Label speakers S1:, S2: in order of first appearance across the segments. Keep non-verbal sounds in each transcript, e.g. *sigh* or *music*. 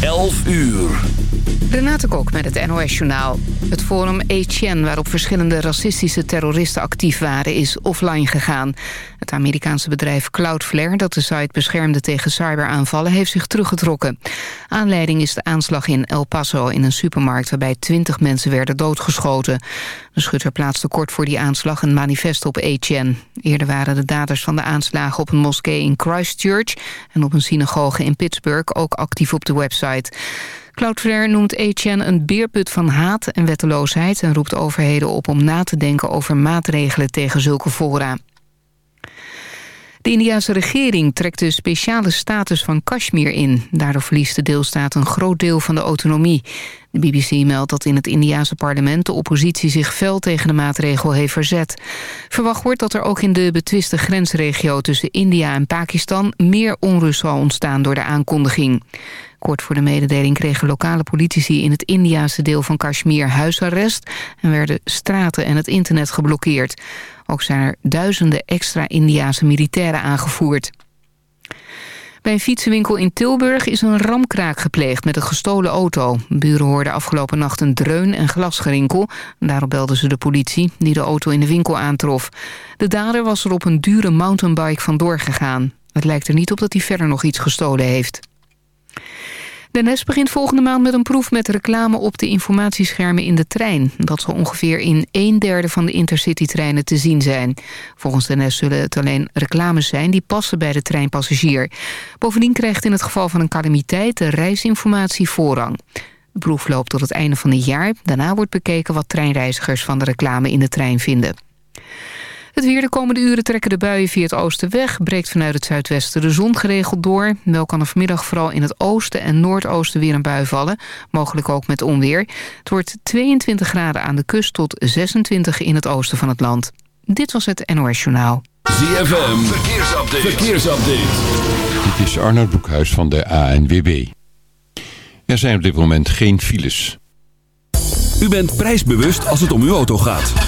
S1: 11 uur.
S2: Renate Kok met het NOS Journaal. Het forum HN, waarop verschillende racistische terroristen actief waren... is offline gegaan. Het Amerikaanse bedrijf Cloudflare, dat de site beschermde tegen cyberaanvallen... heeft zich teruggetrokken. Aanleiding is de aanslag in El Paso in een supermarkt... waarbij twintig mensen werden doodgeschoten. De schutter plaatste kort voor die aanslag een manifest op HN. Eerder waren de daders van de aanslagen op een moskee in Christchurch... en op een synagoge in Pittsburgh ook actief op de website... Cloudflare noemt HN een beerput van haat en wetteloosheid... en roept overheden op om na te denken over maatregelen tegen zulke fora. De Indiase regering trekt de speciale status van Kashmir in. Daardoor verliest de deelstaat een groot deel van de autonomie. De BBC meldt dat in het Indiase parlement de oppositie zich fel tegen de maatregel heeft verzet. Verwacht wordt dat er ook in de betwiste grensregio tussen India en Pakistan meer onrust zal ontstaan door de aankondiging. Kort voor de mededeling kregen lokale politici in het Indiase deel van Kashmir huisarrest en werden straten en het internet geblokkeerd. Ook zijn er duizenden extra Indiase militairen aangevoerd. Bij een fietsenwinkel in Tilburg is een ramkraak gepleegd met een gestolen auto. Buren hoorden afgelopen nacht een dreun en glasgerinkel. Daarop belden ze de politie, die de auto in de winkel aantrof. De dader was er op een dure mountainbike vandoor gegaan. Het lijkt er niet op dat hij verder nog iets gestolen heeft. De NS begint volgende maand met een proef met reclame op de informatieschermen in de trein. Dat zal ongeveer in een derde van de intercity-treinen te zien zijn. Volgens de NS zullen het alleen reclames zijn die passen bij de treinpassagier. Bovendien krijgt in het geval van een calamiteit de reisinformatie voorrang. De proef loopt tot het einde van het jaar. Daarna wordt bekeken wat treinreizigers van de reclame in de trein vinden. Het weer de komende uren trekken de buien via het oosten weg. Breekt vanuit het zuidwesten de zon geregeld door. Wel kan er vanmiddag vooral in het oosten en noordoosten weer een bui vallen. Mogelijk ook met onweer. Het wordt 22 graden aan de kust tot 26 in het oosten van het land. Dit was het NOS Journaal.
S1: ZFM, verkeersupdate. verkeersupdate.
S3: Dit is Arnold Boekhuis van de ANWB. Er zijn op dit moment geen files.
S1: U bent prijsbewust als het om uw auto gaat.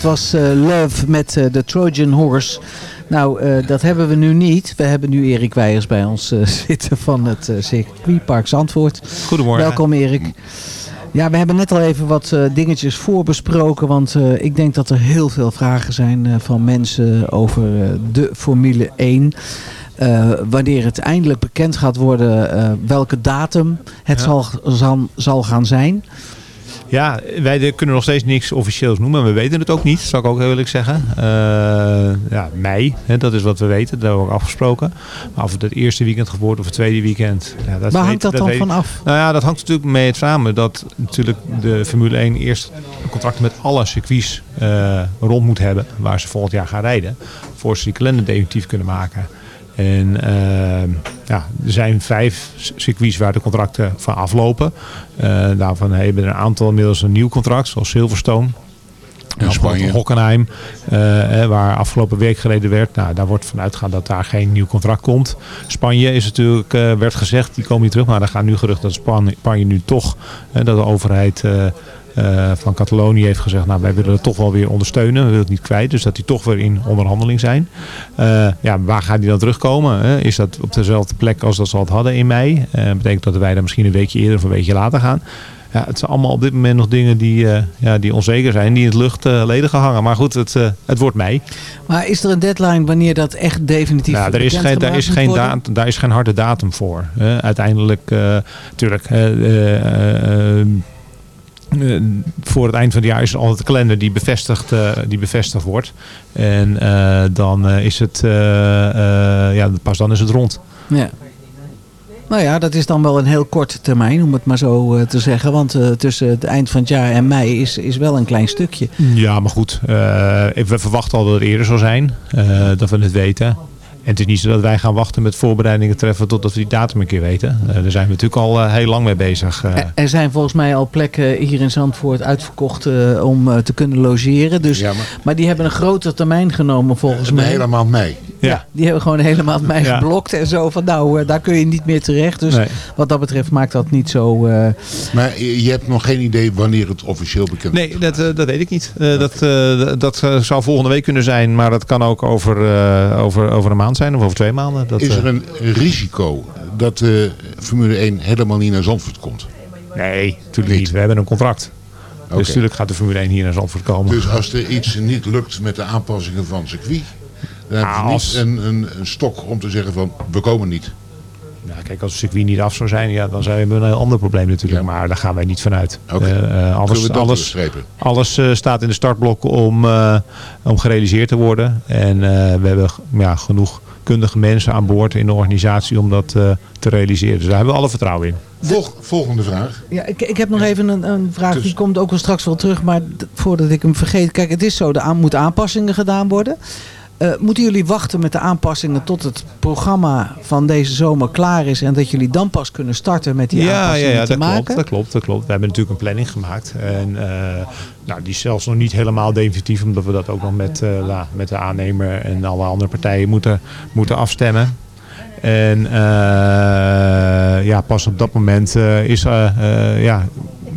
S4: Dit was eh, Love met eh, de Trojan Horse. Nou, eh, dat hebben we nu niet. We hebben nu Erik Weijers bij ons *laughs* zitten van het circuitpark Zandvoort.
S5: Goedemorgen.
S4: Welkom Erik. Ja, we hebben net al even wat dingetjes voorbesproken. Want ik denk dat er heel veel vragen zijn van mensen over de Formule 1. Eh, wanneer het eindelijk bekend gaat worden welke datum het
S5: Ja.
S4: zal, zal, zal gaan zijn.
S5: Ja, wij kunnen nog steeds niks officieels noemen. We weten het ook niet, zal ik ook heel eerlijk zeggen. Eh, ja, mei, hè, dat is wat we weten. Dat hebben we ook afgesproken. Maar of het het eerste weekend worden of het tweede weekend. Ja, dat
S4: Waar
S5: weet-
S4: hangt dat, dan
S5: weet-
S4: van af?
S5: Nou ja, dat hangt natuurlijk mee samen dat natuurlijk de Formule 1 eerst een contract met alle circuits eh, rond moet hebben. Waar ze volgend jaar gaan rijden. Voor ze die kalender definitief kunnen maken. En eh, ja, er zijn vijf circuits waar de contracten van aflopen. Eh, daarvan hebben er een aantal inmiddels een nieuw contract, zoals Silverstone.
S3: Spanje.
S5: Hockenheim, eh, hè, waar afgelopen week gereden werd. Nou, daar wordt vanuit gegaan dat daar geen nieuw contract komt. Spanje is natuurlijk, eh, werd gezegd, die komen niet terug. Maar er gaan nu gerucht dat Span- Spanje nu toch, eh, dat de overheid eh, van Catalonië heeft gezegd, nou wij willen het toch wel weer ondersteunen. We willen het niet kwijt. Dus dat die toch weer in onderhandeling zijn. Eh, ja, waar gaat die dan terugkomen? Hè? Is dat op dezelfde plek als dat ze al hadden in mei? Eh betekent dat wij daar misschien een weekje eerder of een weekje later gaan? Ja, het zijn allemaal op dit moment nog dingen die, ja, die onzeker zijn, die in het lucht eh, leden gehangen. Maar goed, het, het wordt mei.
S4: Maar is er een deadline wanneer dat echt definitief
S5: Nou, er is geen, daar, is geen datum, daar is geen harde datum voor. uiteindelijk, eh eh, voor het eind van het jaar is er altijd een kalender die bevestigd, eh, die bevestigd wordt. En eh, dan is het, ja, pas dan is het rond.
S4: Ja. Nou ja, dat is dan wel een heel korte termijn, om het maar zo te zeggen. Want tussen het eind van het jaar en mei is, is wel een klein stukje.
S5: Ja, maar goed. we verwachten al dat het eerder zal zijn. dat we het weten. En het is niet zo dat wij gaan wachten met voorbereidingen treffen totdat we die datum een keer weten. Eh, daar zijn we natuurlijk al eh, heel lang mee bezig. eh.
S4: Er- Er zijn volgens mij al plekken hier in Zandvoort uitverkocht eh, om eh, te kunnen logeren. Dus,
S6: Ja, maar-
S4: maar die hebben een grotere termijn genomen volgens mij.
S6: hele maand mei.
S4: Ja. die hebben gewoon helemaal mij
S5: Ja.
S4: geblokt en zo van nou, eh, daar kun je niet meer terecht. Dus
S5: Nee.
S4: wat dat betreft maakt dat niet zo... eh,
S6: Maar je hebt nog geen idee wanneer het officieel bekend
S5: Nee, dat, eh, dat weet ik niet. Eh, dat eh, dat zou volgende week kunnen zijn, maar dat kan ook over, eh, over, over een maand zijn of over twee maanden. Dat,
S6: Is
S5: eh,
S6: er een risico dat de Formule 1 helemaal niet naar Zandvoort komt?
S5: Nee, natuurlijk
S6: Niet.
S5: niet. We hebben een contract. Dus natuurlijk gaat de Formule 1 hier naar Zandvoort komen.
S6: Dus als er iets niet lukt met de aanpassingen van het circuit, dan hebben
S5: Nou,
S6: ze
S5: als-
S6: niet een, een, een stok om te zeggen van we komen niet.
S5: Ja, kijk, als het circuit niet af zou zijn, ja, dan zijn we een heel ander probleem natuurlijk.
S6: Ja.
S5: Maar daar gaan wij niet vanuit. Eh, eh, alles
S6: we dat
S5: alles, eh, staat in de startblokken om, eh, om gerealiseerd te worden. En eh, we hebben ja, genoeg kundige mensen aan boord in de organisatie om dat eh, te realiseren. Dus daar hebben we alle vertrouwen in.
S6: Volg- volgende vraag.
S4: Ja, ik, ik heb nog even een, een vraag,
S6: Dus-
S4: die komt ook wel straks wel terug, maar voordat ik hem vergeet. Kijk, het is zo, er aan, moeten aanpassingen gedaan worden. Eh, moeten jullie wachten met de aanpassingen tot het programma van deze zomer klaar is en dat jullie dan pas kunnen starten met die
S5: ja, ja,
S4: aanpassingen
S5: ja
S4: te
S5: dat, klopt, dat klopt, dat klopt. We hebben natuurlijk een planning gemaakt. En eh, nou, die is zelfs nog niet helemaal definitief, omdat we dat ook nog met, eh, la- met de aannemer en alle andere partijen moeten, moeten afstemmen. En ja, pas op dat moment is, ja,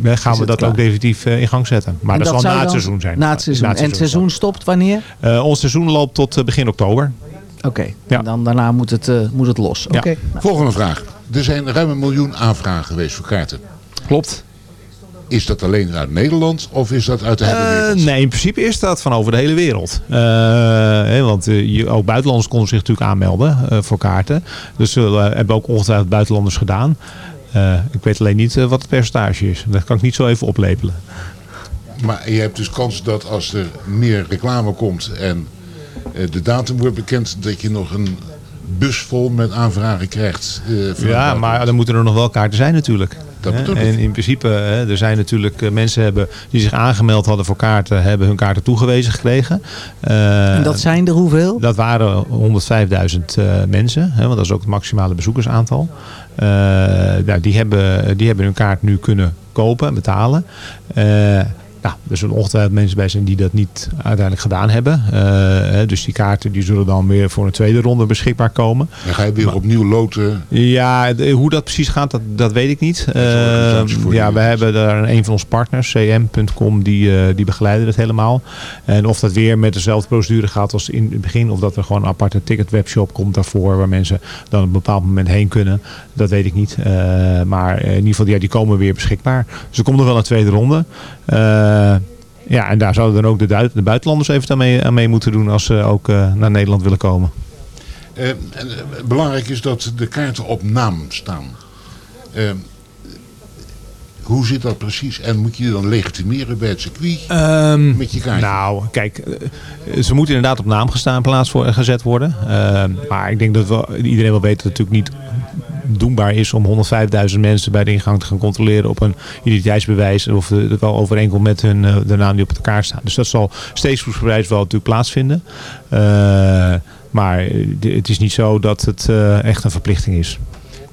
S5: gaan
S4: Is
S5: we dat
S4: klaar?
S5: ook definitief eh, in gang zetten. Maar dat, zal na het seizoen zijn.
S4: Na het seizoen. en het seizoen stopt wanneer?
S5: Eh, ons seizoen loopt tot eh, begin oktober.
S4: Oké,
S5: Ja.
S4: en dan daarna moet het, eh, moet het los.
S5: Ja.
S4: Oké. Nou,
S6: Volgende vraag. Er zijn ruim een miljoen aanvragen geweest voor kaarten.
S5: Klopt.
S6: Is dat alleen uit Nederland of is dat uit de hele
S5: Eh,
S6: wereld?
S5: nee, in principe is dat van over de hele wereld. Eh, hè, want je, ook buitenlanders konden zich natuurlijk aanmelden eh, voor kaarten. Dus we hebben ook ongetwijfeld buitenlanders gedaan. Eh, ik weet alleen niet eh, wat het percentage is. Dat kan ik niet zo even oplepelen.
S6: Maar je hebt dus kans dat als er meer reclame komt en eh, de datum wordt bekend, dat je nog een bus vol met aanvragen krijgt. eh,
S5: Ja, maar dan moeten er nog wel kaarten zijn natuurlijk.
S6: Dat
S5: Hè?
S6: bedoel ik.
S5: En in principe, hè, er zijn natuurlijk mensen hebben, die zich aangemeld hadden voor kaarten, hebben hun kaarten toegewezen gekregen. Eh,
S4: en dat zijn er hoeveel?
S5: Dat waren 105.000 eh, mensen, hè, want dat is ook het maximale bezoekersaantal. Eh, nou, die, hebben, die hebben hun kaart nu kunnen kopen en betalen. Nou, er zullen ongetwijfeld mensen bij zijn die dat niet uiteindelijk gedaan hebben. Eh, dus die kaarten die zullen dan weer voor een tweede ronde beschikbaar komen.
S6: Dan ga je weer opnieuw loten.
S5: Ja, hoe dat precies gaat, dat, dat weet ik niet. Eh, ja, we hebben daar een van onze partners, cm.com, die, eh, die begeleiden het helemaal. En of dat weer met dezelfde procedure gaat als in het begin, of dat er gewoon een aparte ticket webshop komt daarvoor, waar mensen dan op een bepaald moment heen kunnen, dat weet ik niet. Maar in ieder geval, ja, die komen weer beschikbaar. Dus er komt nog wel een tweede ronde. Eh, ja, en daar zouden dan ook de, de buitenlanders even aan mee, aan mee moeten doen als ze ook eh, naar Nederland willen komen.
S6: Eh, belangrijk is dat de kaarten op naam staan. Hoe zit dat precies? En moet je je dan legitimeren bij het circuit
S5: Ehm,
S6: met je kaartje?
S5: Nou, kijk, ze moeten inderdaad op naam gestaan plaats voor, gezet worden. Ehm, maar ik denk dat wel, iedereen wel weet dat het natuurlijk niet doenbaar is om 105.000 mensen bij de ingang te gaan controleren op een identiteitsbewijs of het wel overeenkomt met hun, eh, de naam die op de kaart staat. Dus dat zal steeds verspreid wel natuurlijk plaatsvinden. Eh, maar eh, het is niet zo dat het echt een verplichting is.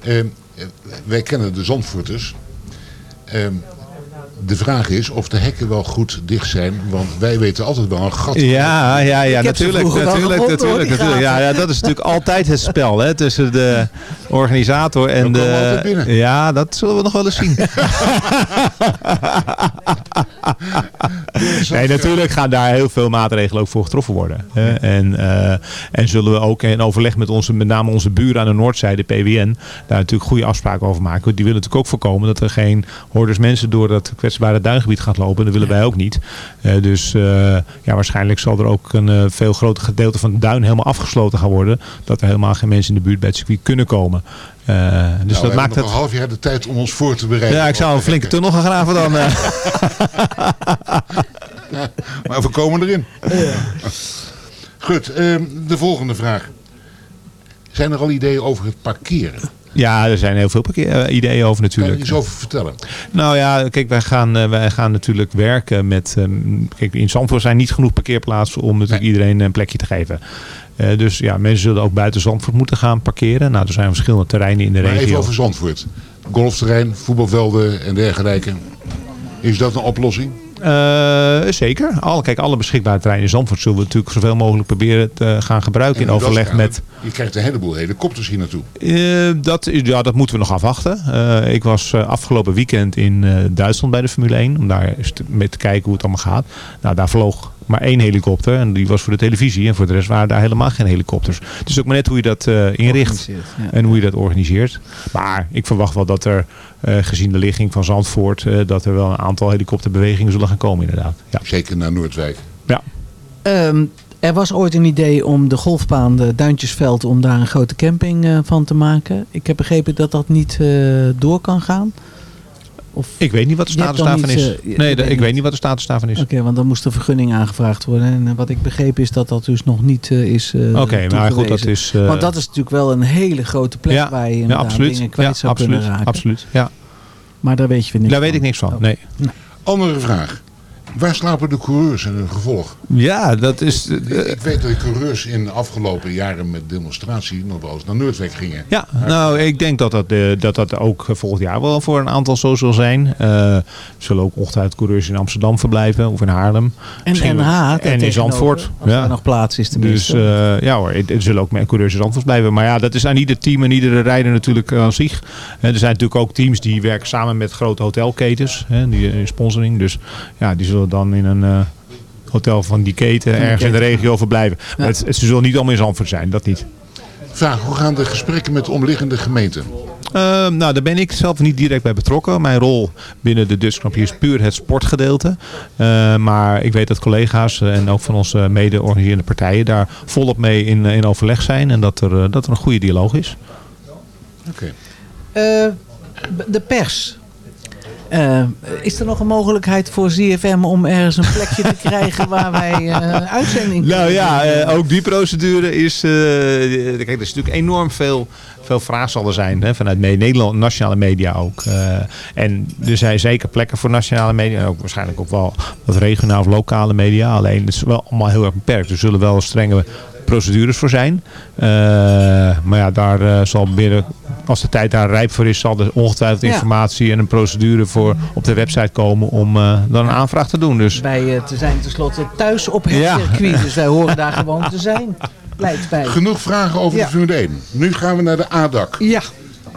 S6: Eh, eh, wij kennen de Zandvoorters. De vraag is of de hekken wel goed dicht zijn. Want wij weten altijd wel een gat.
S5: Ja, ja, ja, natuurlijk, natuurlijk,
S4: gevonden,
S5: natuurlijk,
S4: die
S5: natuurlijk. Ja, ja, dat is natuurlijk altijd het spel hè, tussen de organisator en de.
S6: binnen.
S5: Ja, dat zullen we nog wel eens zien. *laughs* nee, natuurlijk gaan daar heel veel maatregelen ook voor getroffen worden. Hè. En, eh, en zullen we ook in overleg met onze, met name onze buren aan de noordzijde, PWN, daar natuurlijk goede afspraken over maken. Want Die willen natuurlijk ook voorkomen dat er geen hordes mensen door dat kwetsbare duingebied gaat lopen. Dat willen wij ook niet. Eh, dus eh, ja, waarschijnlijk zal er ook een eh, veel groter gedeelte van de duin helemaal afgesloten gaan worden. Dat er helemaal geen mensen in de buurt bij het circuit kunnen komen. Eh, dus
S6: Nou, we
S5: dat
S6: hebben
S5: maakt
S6: nog
S5: het...
S6: een half jaar de tijd om ons voor te bereiden.
S5: Ja, ik zou een flinke tunnel gaan graven dan. *laughs*
S6: Maar we komen erin. Goed, eh, de volgende vraag. Zijn er al ideeën over het parkeren?
S5: Ja, er zijn heel veel parkeer- eh, ideeën over
S6: Kan je
S5: natuurlijk.
S6: iets over vertellen?
S5: Nou ja, kijk, wij gaan, eh, wij gaan natuurlijk werken met... ehm, kijk, in Zandvoort zijn niet genoeg parkeerplaatsen om natuurlijk iedereen een plekje te geven. Eh, dus ja, mensen zullen ook buiten Zandvoort moeten gaan parkeren. Nou, er zijn verschillende terreinen in de
S6: Maar
S5: regio.
S6: even over Zandvoort. Golfterrein, voetbalvelden en dergelijke. Is dat een oplossing?
S5: Eh, zeker. Alle, kijk, alle beschikbare terreinen in Zandvoort zullen we natuurlijk zoveel mogelijk proberen te gaan gebruiken in overleg met...
S6: Je krijgt een heleboel helikopters hier naartoe.
S5: Eh, dat, is- ja, dat moeten we nog afwachten. Eh, ik was eh, afgelopen weekend in eh, Duitsland bij de Formule 1. Om daar eens te, mee te kijken hoe het allemaal gaat. Nou, daar vloog maar één helikopter. En die was voor de televisie. En voor de rest waren daar helemaal geen helikopters. Het is ook maar net hoe je dat eh, inricht.
S4: Ja.
S5: En hoe je dat organiseert. Maar ik verwacht wel dat er, eh, gezien de ligging van Zandvoort... eh, dat er wel een aantal helikopterbewegingen zullen gaan komen inderdaad. Ja.
S6: Zeker naar Noordwijk.
S4: Ehm, er was ooit een idee om de golfbaan, de Duintjesveld, om daar een grote camping eh, van te maken. Ik heb begrepen dat dat niet eh, door kan gaan. Of...
S5: Ik weet niet wat de status daarvan is.
S4: eh,
S5: nee, ik weet
S4: niet.
S5: niet wat de status daarvan is.
S4: Oké, want dan moest een vergunning aangevraagd worden. En eh, wat ik begrepen is dat dat dus nog niet eh, is eh
S5: Oké, maar goed, dat is... eh,
S4: Want dat is natuurlijk wel een hele grote plek
S5: ja,
S4: waar je
S5: ja,
S4: inderdaad
S5: absoluut.
S4: dingen kwijt
S5: ja,
S4: zou
S5: absoluut,
S4: kunnen raken.
S5: absoluut. Ja.
S4: Maar daar weet je weer niks
S5: Daar weet ik niks van.
S4: Oh.
S5: Nee.
S6: Andere vraag. Waar slapen de coureurs in hun gevolg?
S5: Ja, dat is... eh,
S6: Ik weet dat de coureurs in de afgelopen jaren met demonstratie nog wel eens naar Noordwijk gingen.
S5: Ja, nou, ik denk dat dat, eh, dat dat ook volgend jaar wel voor een aantal zo zal zijn. Eh, er zullen ook ongetwijfeld coureurs in Amsterdam verblijven of in Haarlem.
S4: En NH.
S5: En in Zandvoort.
S4: Als
S5: Ja.
S4: er nog plaats is
S5: Dus
S4: tenminste.
S5: eh, ja hoor, er zullen ook met coureurs in Zandvoort blijven. Maar ja, dat is aan ieder team en iedere rijder natuurlijk eh, aan zich. Eh, er zijn natuurlijk ook teams die werken samen met grote hotelketens. Hè, die eh, sponsoring. Dus ja, die zullen dan in een eh, hotel van die keten ergens in de regio verblijven. Maar het, het- ze zullen niet allemaal in Zandvoort zijn, dat niet.
S6: Vraag, hoe gaan de gesprekken met de omliggende gemeenten?
S5: Ehm, nou, daar ben ik zelf niet direct bij betrokken. Mijn rol binnen de Dutch Grand Prix is puur het sportgedeelte. Eh, maar ik weet dat collega's eh, en ook van onze mede-organiserende partijen daar volop mee in, eh, in overleg zijn. En dat er, dat er een goede dialoog is.
S6: Oké.
S4: Eh, de pers. Eh, is er nog een mogelijkheid voor ZFM om ergens een plekje te krijgen waar wij eh uitzending
S5: Nou ja, eh, ook die procedure is... kijk, er is natuurlijk enorm veel, veel vraag zal er zijn. Hè, vanuit Nederland, nationale media ook. En er zijn zeker plekken voor nationale media. En ook waarschijnlijk ook wel wat regionaal of lokale media. Alleen het is wel allemaal heel erg beperkt. Er zullen wel strenge procedures voor zijn. Eh, maar ja, daar eh, zal binnen, als de tijd daar rijp voor is, zal er ongetwijfeld
S4: Ja.
S5: informatie en een procedure voor op de website komen om eh, dan een aanvraag te doen. Dus
S4: Wij te zijn tenslotte thuis op het
S5: Ja.
S4: circuit. Dus wij horen daar *laughs* gewoon te zijn. Lijkt mij.
S6: Genoeg vragen over
S4: Ja.
S6: de Formule 1. Nu gaan we naar de ADAC.
S4: Ja.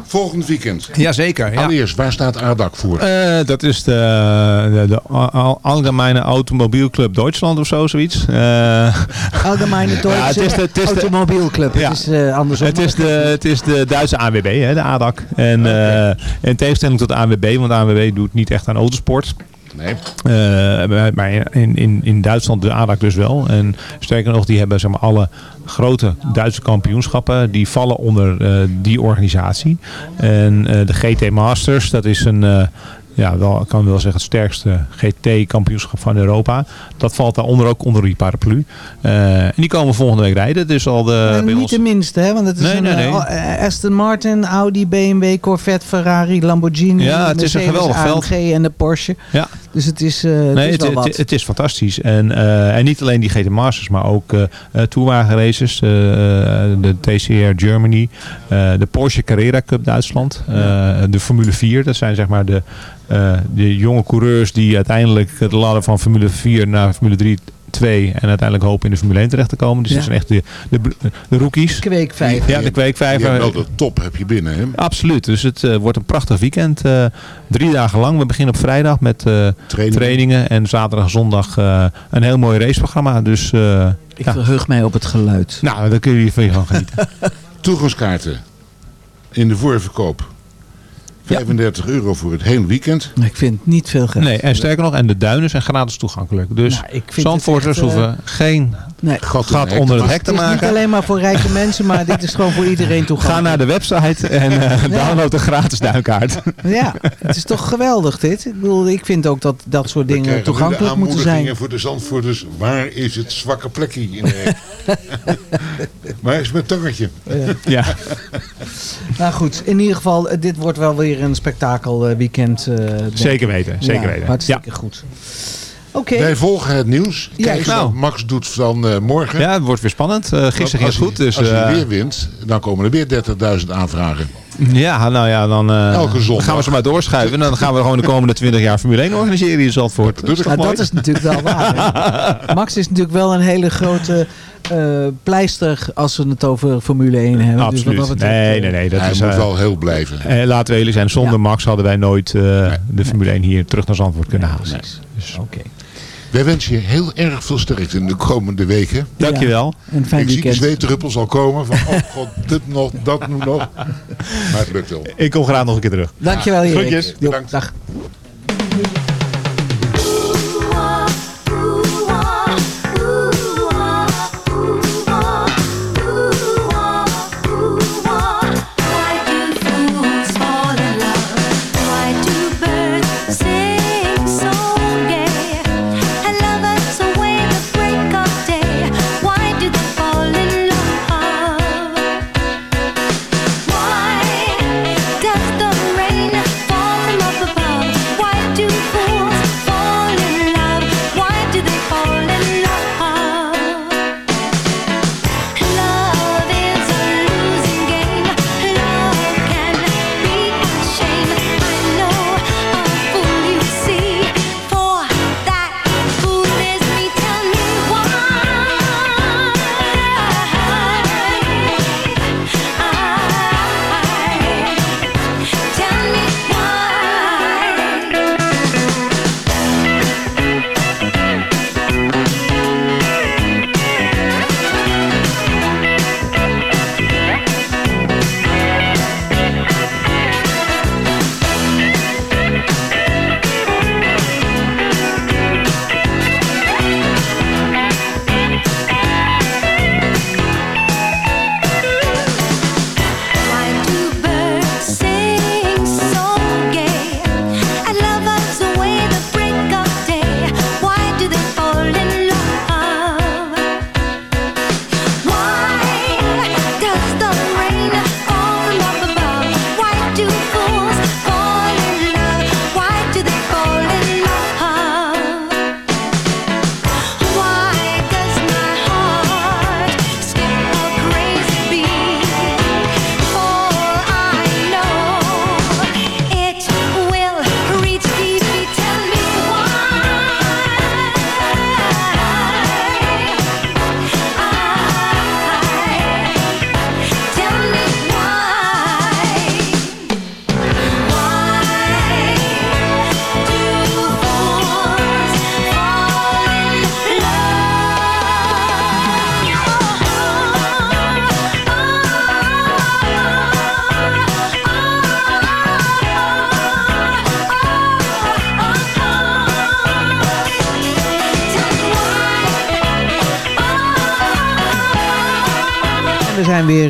S6: Volgend weekend.
S5: Jazeker, ja.
S6: Allereerst, waar staat ADAC voor?
S5: Eh, dat is de, de, de Automobielclub Duitsland of zo, zoiets. Eh, *laughs*
S4: Allgemeine Duitse
S5: Ja, het is de- het is de-
S4: Automobielclub.
S5: Ja.
S4: Het is eh, andersom.
S5: het, is de, het is de Duitse ANWB, hè, de ADAC. En eh, in tegenstelling tot de ANWB, want de ANWB doet niet echt aan autosport.
S6: Nee.
S5: Eh, maar in, in, in Duitsland de ADAC dus wel. En sterker nog, die hebben zeg maar, alle grote Duitse kampioenschappen. Die vallen onder eh, die organisatie. En eh, de GT Masters, dat is een... eh, ja, wel, ik kan wel zeggen het sterkste GT-kampioenschap van Europa. Dat valt daaronder ook onder die paraplu. Eh, en die komen volgende week rijden. Dus al de, bij
S4: niet
S5: ons...
S4: de minste, hè? Want het is
S5: Nee,
S4: een
S5: nee, nee.
S4: Aston Martin, Audi, BMW, Corvette, Ferrari, Lamborghini,
S5: Ja, het is een geweldig veld.
S4: AMG en de Porsche.
S5: Ja.
S4: Dus het is, eh het
S5: Nee,
S4: is
S5: het,
S4: wel
S5: het,
S4: wat.
S5: het is fantastisch. En, eh, en niet alleen die GT Masters, maar ook eh eh, toerwagen races. eh, de TCR Germany. de Porsche Carrera Cup Duitsland. de Formule 4. Dat zijn zeg maar de, de jonge coureurs die uiteindelijk de ladder van Formule 4 naar Formule 3, 2 en uiteindelijk hopen in de Formule 1 terecht te komen. Dus
S4: Ja.
S5: dat zijn echt de, de, de rookies.
S4: Kweekvijver.
S5: Ja, de
S6: Je
S5: kweekvijver.
S6: hebt wel de top heb je binnen, hè?
S5: Absoluut. Dus het eh, wordt een prachtig weekend. eh, drie dagen lang. We beginnen op vrijdag met eh,
S6: Trainingen.
S5: trainingen. En zaterdag en zondag eh, een heel mooi raceprogramma. Dus eh,
S4: Ik
S5: ja.
S4: verheug mij op het geluid.
S5: nou, daar kun je van van genieten. *laughs*
S6: Toegangskaarten in de voorverkoop. 35 euro voor het hele weekend.
S4: Ik vind het niet veel geld.
S5: Nee, en sterker nog, en de duinen zijn gratis toegankelijk. Dus
S4: Nou,
S5: Zandvoorters
S4: echt, eh,
S5: hoeven geen
S4: Nee.
S6: Gat,
S5: gat
S6: de
S5: onder het
S6: hek.
S5: te
S4: Het is niet
S5: maken.
S4: alleen maar voor rijke mensen, maar dit is gewoon voor iedereen toegankelijk.
S5: Ga naar de website en eh, *laughs* download een gratis duinkaart. *laughs*
S4: Ja, het is toch geweldig dit. Ik bedoel, ik vind ook dat dat soort dingen
S6: de
S4: toegankelijk moeten zijn.
S6: aanmoedigingen voor de Zandvoorters. Waar is het zwakke plekje in de hek? *laughs* Waar is mijn tongetje?
S5: ja.
S4: Nou goed, in ieder geval, eh, dit wordt wel weer een spektakelweekend. eh, ik.
S5: Zeker weten, zeker
S4: Ja,
S5: weten.
S4: Hartstikke goed. Oké,
S6: Wij volgen het nieuws.
S4: Ja,
S6: Kijk
S5: nou.
S6: wat Max doet dan eh, morgen.
S5: ja, het wordt weer spannend. Eh, gisteren ging het goed. Dus,
S6: als hij
S5: eh,
S6: weer wint, dan komen er weer 30.000 aanvragen.
S5: Ja, nou ja, dan eh, gaan we ze maar doorschuiven. En dan gaan we gewoon de komende 20 jaar Formule 1 organiseren in Zandvoort.
S4: nou,
S5: mooi?
S4: dat is natuurlijk wel waar. *laughs* Max is natuurlijk wel een hele grote eh, pleister als we het over Formule 1 hebben. Dus wat
S5: Absoluut.
S4: dat
S5: nee, nee, nee. Dat
S6: hij
S5: is,
S6: moet wel heel blijven.
S5: laten we eerlijk zijn, zonder
S4: Ja.
S5: Max hadden wij nooit eh, de Formule 1 hier terug naar Zandvoort kunnen halen. Dus,
S4: Oké.
S6: Wij wensen je heel erg veel sterkte in de komende weken.
S5: dankjewel.
S4: Een fijn
S6: ik zie de
S4: weekend.
S6: zweetdruppels al komen. Van, oh god, dit nog, dat nu nog. Maar het lukt wel.
S5: Ik kom graag nog een keer terug.
S4: Dankjewel Erik.
S5: Groetjes.
S6: Bedankt.
S4: Dag.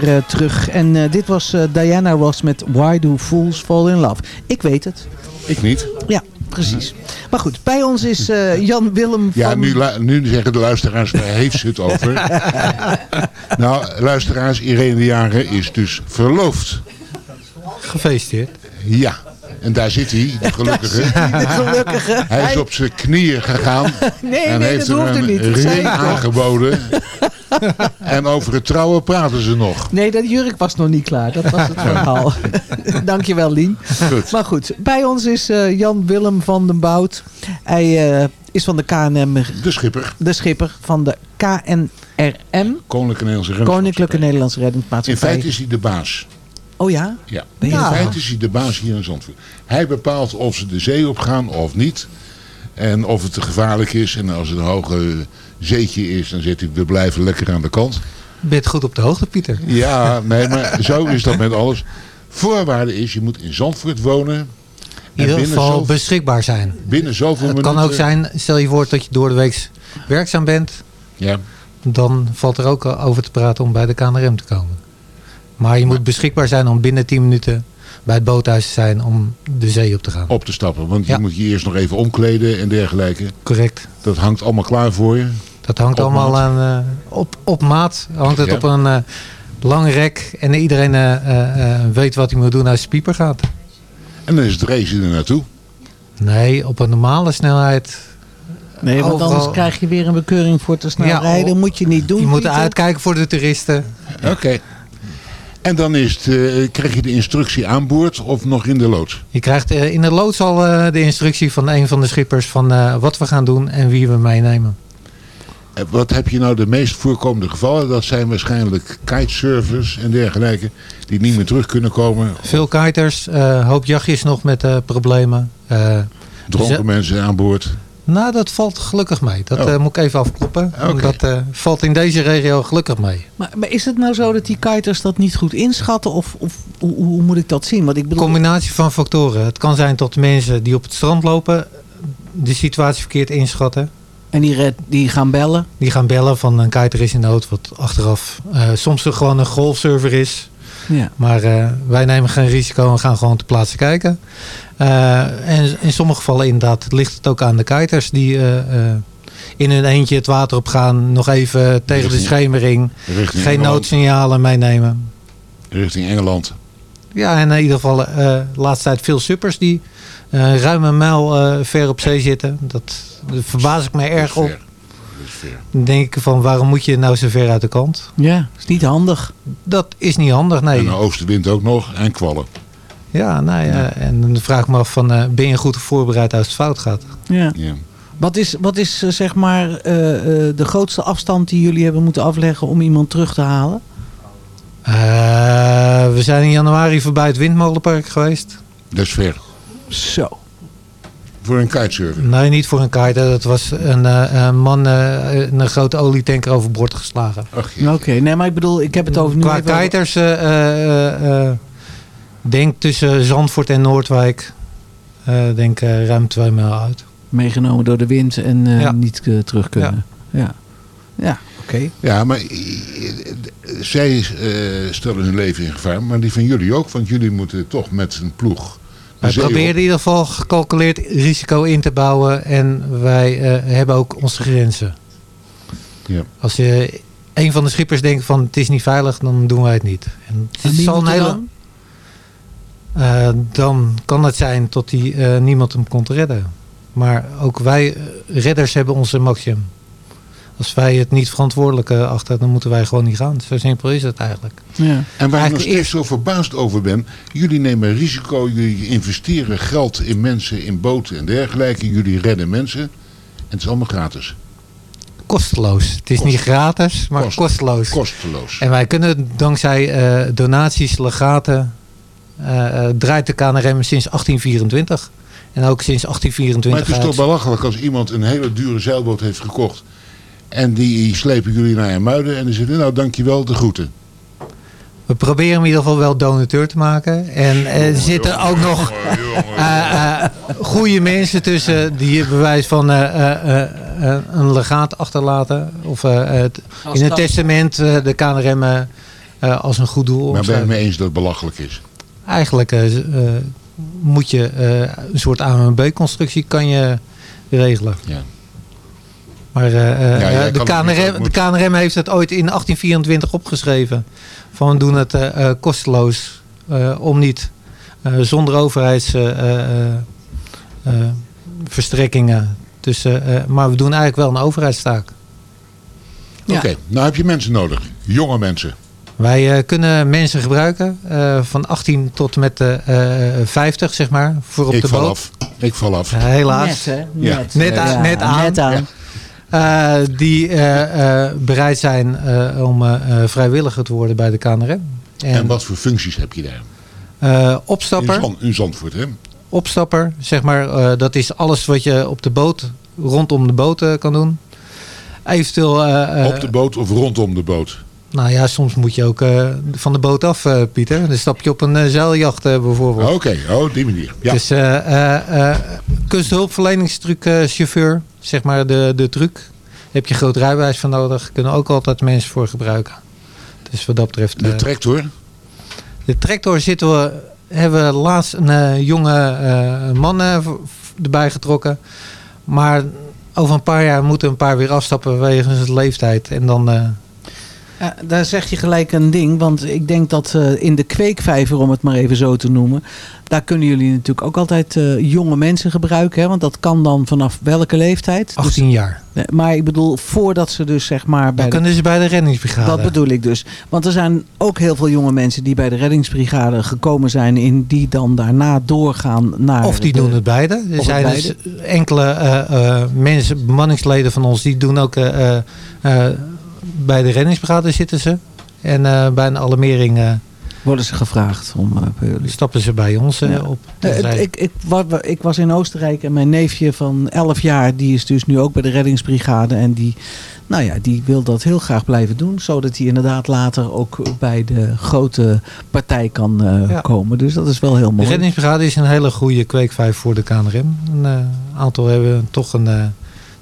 S4: Weer eh, terug. En eh, dit was eh, Diana Ross met Why Do Fools Fall in Love. Ik weet het.
S6: Ik niet.
S4: Ja, precies. Maar goed, bij ons is eh, Jan Willem van...
S6: Ja, nu, nu zeggen de luisteraars, waar heeft ze het over? *laughs* nou, luisteraars, Irene de Jager is dus verloofd.
S7: Gefeliciteerd.
S6: Ja, en daar zit hij, de *laughs* gelukkige.
S4: De gelukkige.
S6: Hij is op zijn knieën gegaan *laughs*
S4: Nee,
S6: en
S4: nee,
S6: heeft
S4: dat
S6: er
S4: hoefde
S6: een
S4: niet.
S6: Ring aangeboden. *laughs* en over het trouwen praten ze nog.
S4: Nee, dat jurk was nog niet klaar. Dat was het *laughs* verhaal. *laughs* Dankjewel, Lien.
S6: Goed.
S4: Maar goed, bij ons is eh, Jan Willem van den Bout. Hij eh, is van de KNM,
S6: De schipper,
S4: de schipper van de KNRM.
S6: Koninklijke Nederlandse
S4: Koninklijke
S6: Reddingsmaatschappij.
S4: Nederlandse
S6: In
S4: Reddingsmaatschappij.
S6: feite is hij de baas.
S4: Oh ja?
S6: Ja. In feite is hij de baas hier in Zandvoort. Hij bepaalt of ze de zee op gaan of niet. En of het te gevaarlijk is. En als het een hoge zeetje is, dan zit hij, we blijven lekker aan de kant.
S7: Ben je het goed op de hoogte, Pieter?
S6: Ja, *laughs* nee, maar zo is dat met alles. Voorwaarde is, je moet in Zandvoort wonen.
S7: In ieder geval
S6: zoveel-
S7: beschikbaar zijn.
S6: Binnen zoveel
S7: Het
S6: minuten.
S7: kan ook zijn, stel je voor dat je door de week werkzaam bent.
S6: Ja,
S7: Dan valt er ook over te praten om bij de KNRM te komen. Maar je moet beschikbaar zijn om binnen 10 minuten bij het boothuis te zijn om de zee op te gaan.
S6: op te stappen. Want
S7: Ja.
S6: je moet je eerst nog even omkleden en dergelijke.
S7: Correct.
S6: Dat hangt allemaal klaar voor je.
S7: Dat hangt
S6: Op
S7: allemaal
S6: maat.
S7: aan, eh, op, op maat. Hangt het
S6: Ja.
S7: op een eh, lang rek. En iedereen eh, weet wat hij moet doen als de pieper gaat.
S6: En dan is het race er naartoe.
S7: Nee, op een normale snelheid.
S4: Nee, want
S7: Overal-
S4: anders krijg je weer een bekeuring voor te snel
S7: Ja,
S4: rijden. Moet je niet doen.
S7: Je moet uitkijken voor de toeristen.
S6: Oké. En dan is het, eh, krijg je de instructie aan boord of nog in de loods.
S7: Je krijgt eh, in de loods al eh, de instructie van een van de schippers van wat we gaan doen en wie we meenemen.
S6: Wat heb je nou de meest voorkomende gevallen? Dat zijn waarschijnlijk kitesurfers en dergelijke die niet meer terug kunnen komen.
S7: Veel kiters, hoop jachtjes nog met problemen.
S6: Dronken mensen aan boord.
S7: Nou, dat valt gelukkig mee. Dat
S6: Oh.
S7: eh, moet ik even afkloppen. Dat eh, valt in deze regio gelukkig mee.
S4: Maar, maar is het nou zo dat die kiters dat niet goed inschatten? Of, of hoe, hoe moet ik dat zien? Want ik bedoel...
S7: Combinatie van factoren. Het kan zijn dat mensen die op het strand lopen de situatie verkeerd inschatten.
S4: En die, red, die gaan bellen.
S7: Die gaan bellen van een kiter is in nood. Wat achteraf eh, soms er gewoon een golfserver is.
S4: Ja.
S7: Maar eh, wij nemen geen risico en gaan gewoon ter plaatse kijken. Eh, en in sommige gevallen inderdaad ligt het ook aan de kiters die eh, eh, in hun eentje het water op gaan. Nog even tegen de schemering.
S6: Richting
S7: Geen
S6: Engeland.
S7: noodsignalen meenemen.
S6: Richting Engeland.
S7: Ja, en in ieder geval eh, de laatste tijd veel suppers die eh, ruim een mijl eh, ver op zee zitten. Dat, daar verbaas ik
S6: is
S7: erg op. Dan denk ik van waarom moet je nou zo ver uit de kant?
S4: Ja, is niet handig.
S7: Dat is niet handig, nee.
S6: En de oostenwind ook nog en kwallen.
S7: Ja, nou ja. En dan vraag ik me af van eh, ben je goed voorbereid als het fout gaat?
S4: Ja.
S6: Ja.
S4: Wat is, wat is eh, zeg maar eh, eh, de grootste afstand die jullie hebben moeten afleggen om iemand terug te halen?
S7: Eh, we zijn in januari voorbij het windmolenpark geweest.
S6: Dat is ver.
S4: Zo.
S6: Voor een kitesurfer.
S7: Nee, niet voor een kiter. Dat was een, eh, een man eh, in een grote olietanker overboord geslagen.
S4: Oké, nee, maar ik bedoel, ik heb het over nu
S7: Qua
S4: even
S7: kiters, eh, eh, eh, eh, denk tussen Zandvoort en Noordwijk, eh, denk eh, ruim twee mijl uit.
S4: meegenomen door de wind en eh,
S7: Ja.
S4: niet terug kunnen. Ja, ja. oké.
S6: Ja, maar zij eh, stellen hun leven in gevaar, maar die van jullie ook. Want jullie moeten toch met een ploeg
S7: Wij
S6: zee op.
S7: proberen in ieder geval gecalculeerd risico in te bouwen en wij eh, hebben ook onze grenzen.
S6: Ja.
S7: Als je een van de schippers denkt van het is niet veilig, dan doen wij het niet. En het
S4: wie
S7: zal een hele,
S4: dan?
S7: Eh, dan kan het zijn tot die, eh, niemand hem komt redden. Maar ook wij eh, redders hebben onze maximum. Als wij het niet verantwoordelijk eh, achter, dan moeten wij gewoon niet gaan. Zo simpel is het eigenlijk.
S4: Ja.
S6: En waar ik nog steeds zo verbaasd over ben. Jullie nemen risico, jullie investeren geld in mensen, in boten en dergelijke. Jullie redden mensen. En het is allemaal gratis.
S7: Kosteloos. Het is
S6: Kost-
S7: niet gratis, maar
S6: kost-
S7: kosteloos.
S6: Kosteloos.
S7: En wij kunnen dankzij eh, donaties, legaten, eh, eh, draait de KNRM sinds 1824. En ook sinds
S6: Maar
S7: 1824
S6: het is
S7: uit.
S6: toch belachelijk als iemand een hele dure zeilboot heeft gekocht. En die slepen jullie naar Muiden en dan zitten nou dankjewel, de groeten.
S7: We proberen hem in ieder geval wel donateur te maken. En eh, er zitten ook nog eh, eh, goede mensen tussen die bewijs van eh, eh, eh, eh, een legaat achterlaten. Of eh, het, in het testament eh, de KNRM als een goed doel
S6: Maar ben je mee eens dat het belachelijk is?
S7: Eigenlijk moet je eh, een soort ANWB-constructie kan je regelen.
S6: Ja.
S7: Maar eh, eh,
S6: Ja, jij
S7: de, KNRM, de KNRM heeft het ooit in 1824 opgeschreven. Van we doen het eh, eh, kosteloos eh, om niet eh, zonder overheidsverstrekkingen. dus, eh, eh, maar we doen eigenlijk wel een overheidstaak.
S4: Ja.
S6: Oké, nou heb je mensen nodig. Jonge mensen.
S7: Wij eh, kunnen mensen gebruiken eh, van 18 tot met de eh, 50, zeg maar, voor op
S6: Ik
S7: de
S6: val
S7: boot.
S6: af. Ik val af.
S7: Helaas.
S4: Net, hè?
S6: Ja.
S4: Net,
S7: Net aan- net aan. Eh, die eh, eh, bereid zijn om vrijwilliger te worden bij de KNRM.
S6: En, wat voor functies heb je daar?
S7: eh,
S6: In,
S7: opstapper,
S6: Zand, in Zandvoort, hè?
S7: opstapper, zeg maar, dat is alles wat je op de boot, rondom de boot kan doen. Eventueel,
S6: Op de boot of rondom de boot?
S7: nou ja, soms moet je ook van de boot af, eh, Pieter. Dan stap je op een zeiljacht bijvoorbeeld.
S6: Oké, oh, die manier. Ja.
S7: Dus kunsthulpverleningstrucchauffeur, zeg maar de, de truc. Heb je groot rijbewijs voor nodig. Kunnen ook altijd mensen voor gebruiken. Dus wat dat betreft.
S6: de
S7: eh,
S6: tractor?
S7: de tractor zitten we, hebben we laatst een eh, jonge eh, man erbij getrokken. Maar over een paar jaar moeten een paar weer afstappen wegens de leeftijd. En dan...
S4: Ja, daar zeg je gelijk een ding, want ik denk dat eh, in de kweekvijver, om het maar even zo te noemen, daar kunnen jullie natuurlijk ook altijd eh, jonge mensen gebruiken, hè? want dat kan dan vanaf welke leeftijd? Dus-
S7: 18 jaar.
S4: Nee, maar ik bedoel, voordat ze dus zeg maar bij
S7: Dan
S4: de,
S7: kunnen ze bij de reddingsbrigade.
S4: dat bedoel ik dus. Want er zijn ook heel veel jonge mensen die bij de reddingsbrigade gekomen zijn, in die dan daarna doorgaan naar.
S7: Of die
S4: de-
S7: doen het beide. Er zijn dus enkele eh, mensen, bemanningsleden van ons, die doen ook bij de reddingsbrigade zitten ze. En eh, bij een alarmering eh,
S4: Worden ze gevraagd om eh, bij jullie.
S7: stappen ze bij ons eh,
S4: Ja.
S7: op.
S4: Ik, ik, ik was in Oostenrijk en mijn neefje van 11 jaar, die is dus nu ook bij de reddingsbrigade. En die, nou ja, die wil dat heel graag blijven doen. Zodat hij inderdaad later ook bij de grote partij kan eh,
S7: Ja.
S4: komen. Dus dat is wel heel
S7: de
S4: mooi.
S7: reddingsbrigade is een hele goede kweekvijf voor de KNRM. Een eh, aantal hebben toch een, eh,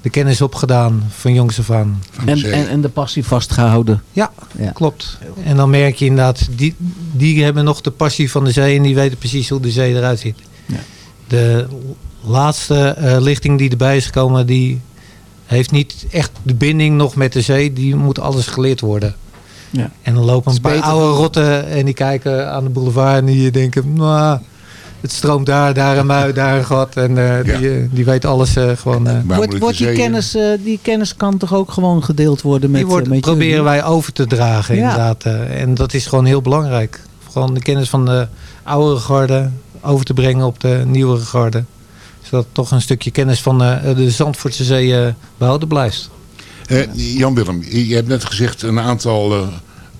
S7: de kennis opgedaan van jongs af aan.
S4: En, en, en de passie vastgehouden.
S7: Ja,
S4: Ja.
S7: klopt. En dan merk je inderdaad, die, die hebben nog de passie van de zee en die weten precies hoe de zee eruit ziet.
S4: Ja.
S7: De laatste eh, lichting die erbij is gekomen, die heeft niet echt de binding nog met de zee. Die moet alles geleerd worden.
S4: Ja.
S7: En dan lopen een paar oude rotten en die kijken aan de boulevard en die denken, nou, het stroomt daar, daar een mui, daar een gat. En eh,
S6: Ja.
S7: die, eh, die weet alles eh, gewoon. eh,
S4: Wordt,
S6: de
S4: die, kennis, eh, die kennis kan toch ook gewoon gedeeld worden met,
S7: die wordt,
S4: met
S7: proberen
S4: jullie?
S7: wij over te dragen
S4: Ja.
S7: inderdaad. eh, en dat is gewoon heel belangrijk. Gewoon de kennis van de oudere garde over te brengen op de nieuwere garde. Zodat toch een stukje kennis van eh, de Zandvoortse Zee eh, behouden blijft.
S6: Eh, Jan-Willem, je hebt net gezegd een aantal eh,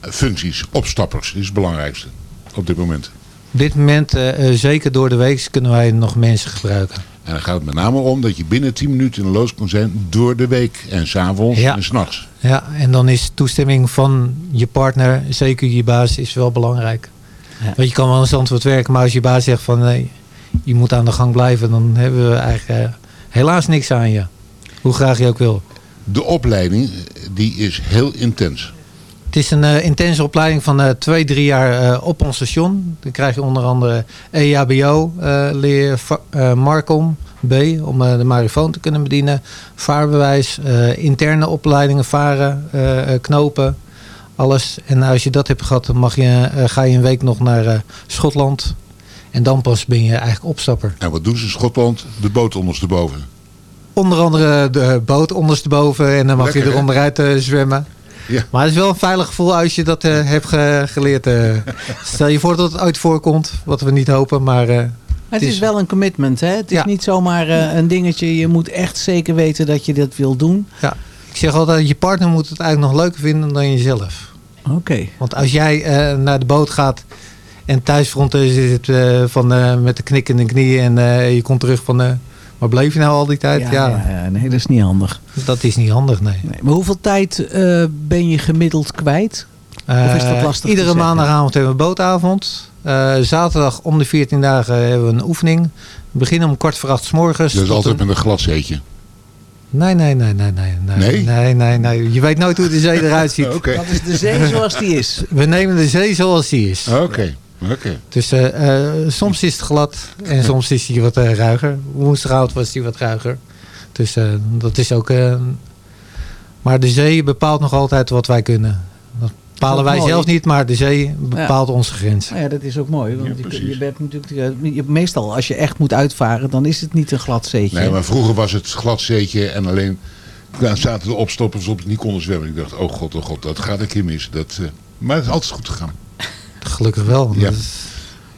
S6: functies. Opstappers is het belangrijkste op dit moment.
S7: Op dit moment, eh, eh, zeker door de week, kunnen wij nog mensen gebruiken.
S6: En dan gaat het met name om dat je binnen 10 minuten in de loos kan zijn door de week. En s'avonds
S7: Ja.
S6: en s'nachts.
S7: Ja, en dan is toestemming van je partner, zeker je baas, is wel belangrijk.
S4: Ja.
S7: Want je kan wel in Zandvoort werken, maar als je baas zegt van nee, je moet aan de gang blijven, dan hebben we eigenlijk eh, helaas niks aan je. Hoe graag je ook wil.
S6: De opleiding die is heel intens.
S7: Het is een eh, intense opleiding van eh, twee, drie jaar eh, op ons station. Dan krijg je onder andere E EHBO, eh leer Marcom B, om de marifoon te kunnen bedienen. Vaarbewijs, interne opleidingen varen, knopen, alles. En als je dat hebt gehad, dan mag je, ga je een week nog naar Schotland. En dan pas ben je eigenlijk opstapper.
S6: En wat doen ze in Schotland? De boot ondersteboven.
S7: Onder andere de boot ondersteboven en dan mag
S6: Lekker,
S7: je er onderuit zwemmen.
S6: Ja.
S7: Maar het is wel een veilig gevoel als je dat eh, hebt ge- geleerd. eh. *laughs* Stel je voor dat het ooit voorkomt, wat we niet hopen, maar eh,
S4: Maar het is, wel een commitment, hè? Het is
S7: Ja.
S4: niet zomaar eh, een dingetje. Je moet echt zeker weten dat je dit wil doen.
S7: ik zeg altijd, je partner moet het eigenlijk nog leuker vinden dan jezelf.
S4: Oké.
S7: Want als jij eh, naar de boot gaat en thuisfront is het eh, van, eh, met de knikkende knieën en eh, je komt terug van, eh waar bleef je nou al die tijd?
S4: Ja,
S7: Ja,
S4: nee, dat is niet handig.
S7: dat is niet handig, nee.
S4: Nee. Maar hoeveel tijd eh, ben je gemiddeld kwijt? Of is dat
S7: Eh,
S4: lastig
S7: Iedere maandagavond hebben we een bootavond. Eh, zaterdag om de 14 dagen hebben we een oefening. We beginnen om kwart voor acht 's morgens. Tot
S6: altijd
S7: een-
S6: met een gladzeetje.
S7: Nee, nee, nee, nee, nee. Nee,
S6: Nee?
S7: nee, nee, nee. Je weet nooit hoe de zee eruit ziet. *laughs*
S6: Oké,
S4: Dat is de zee zoals die is.
S7: We nemen de zee zoals die is.
S6: oké, oké.
S7: Dus eh, eh, soms is het glad en soms is hij wat eh, ruiger. Woensdagavond was hij wat ruiger. Dus eh, dat is ook... eh, maar de zee bepaalt nog altijd wat wij kunnen. Dat bepalen wij
S4: mooi.
S7: zelf niet, maar de zee bepaalt onze grens.
S4: Nou ja, dat is ook mooi. Want
S6: Ja,
S4: je, je bent natuurlijk, je- meestal als je echt moet uitvaren, dan is het niet een glad zeetje.
S6: Nee, maar vroeger was het gladzeetje en alleen daar zaten de opstoppers op die niet konden zwemmen. Ik dacht, oh god, oh god, dat gaat een keer mis. Dat, eh, maar het is altijd goed gegaan.
S7: Gelukkig wel.
S6: Ja.
S7: Dat is-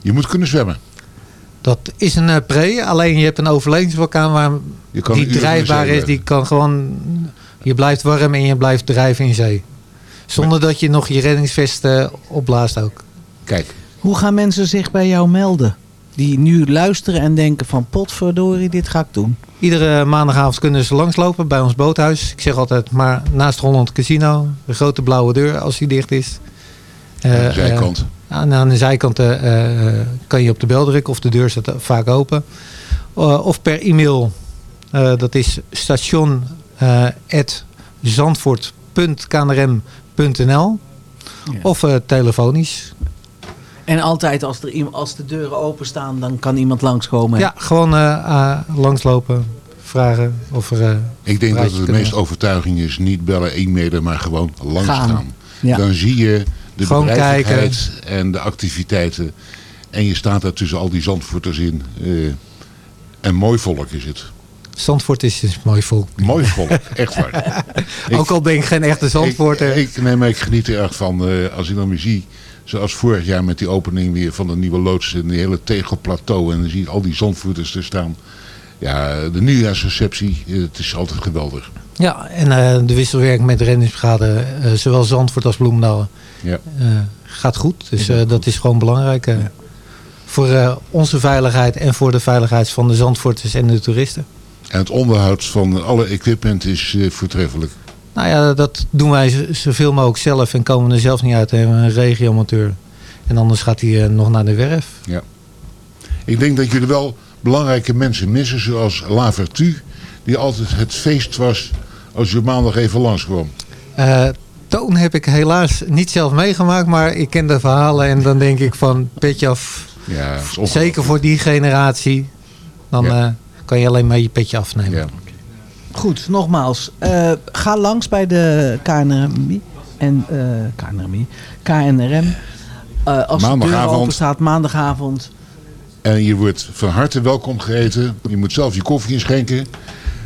S6: Je moet kunnen zwemmen.
S7: Dat is een eh, pre, alleen je hebt een overlevingsvulkaan waar
S6: Je kan
S7: die drijfbaar is. Die kan gewoon, je blijft warm en je blijft drijven in zee. Zonder dat je nog je reddingsvest eh, opblaast ook.
S6: Kijk,
S4: Hoe gaan mensen zich bij jou melden? Die nu luisteren en denken van potverdorie, dit ga ik doen.
S7: Iedere maandagavond kunnen ze langslopen bij ons boothuis. Ik zeg altijd, maar naast Holland Casino, de grote blauwe deur als die dicht is. Eh,
S6: aan de zijkant.
S7: eh, aan, aan de zijkant eh, eh, kan je op de bel drukken of de deur staat vaak open. Eh, of per e-mail, eh, dat is station eh, at zandvoort.knrm.nl
S4: Ja.
S7: of eh, telefonisch.
S4: En altijd als, er, als de deuren openstaan, dan kan iemand langskomen.
S7: Ja, gewoon eh, eh, langslopen, vragen of er...
S6: ik denk dat het de meeste overtuiging is niet bellen, e-mailen, maar gewoon langs
S4: Gaan.
S6: gaan.
S4: Ja.
S6: Dan zie je de
S7: Gewoon
S6: bedrijvigheid en de activiteiten. En je staat daar tussen al die zandvoorters in. eh, en mooi volk is het.
S7: Zandvoort is een mooi volk.
S6: Mooi volk, echt waar. *laughs* Ik-
S7: Ook al ben ik geen echte Zandvoorter.
S6: Ik, ik, nee, maar ik geniet er echt van eh, als ik dan weer zie. Zoals vorig jaar met die opening weer van de nieuwe loods en die hele tegelplateau. En dan zie je al die zandvoerders er staan. Ja, de nieuwjaarsreceptie, eh, het is altijd geweldig.
S7: Ja, en eh, de wisselwerking met de reddingsbrigade, eh, zowel Zandvoort als Bloemendaal,
S6: Ja.
S7: eh, gaat goed. Dus eh, dat is gewoon belangrijk. eh, Voor eh, onze veiligheid en voor de veiligheid van de Zandvoorters en de toeristen.
S6: En het onderhoud van alle equipment is eh, voortreffelijk.
S7: Nou ja, dat doen wij zoveel mogelijk zelf en komen er zelf niet uit. We hebben een regiomonteur. En anders gaat hij nog naar de werf.
S6: Ja. Ik denk dat jullie wel belangrijke mensen missen, zoals La Vertu, die altijd het feest was als je maandag even langskwam.
S7: Eh, Toon heb ik helaas niet zelf meegemaakt, maar ik ken de verhalen en dan denk ik van petje af.
S6: Ja.
S7: Zeker voor die generatie. Dan
S6: Ja.
S7: eh, kan je alleen maar je petje afnemen.
S6: Ja.
S4: Goed, nogmaals. eh, ga langs bij de KNRMI. En eh KNRMI. KNRM. Eh, als de deur
S6: Maandagavond.
S4: open staat, maandagavond.
S6: En je wordt van harte welkom geheten. Je moet zelf je koffie inschenken.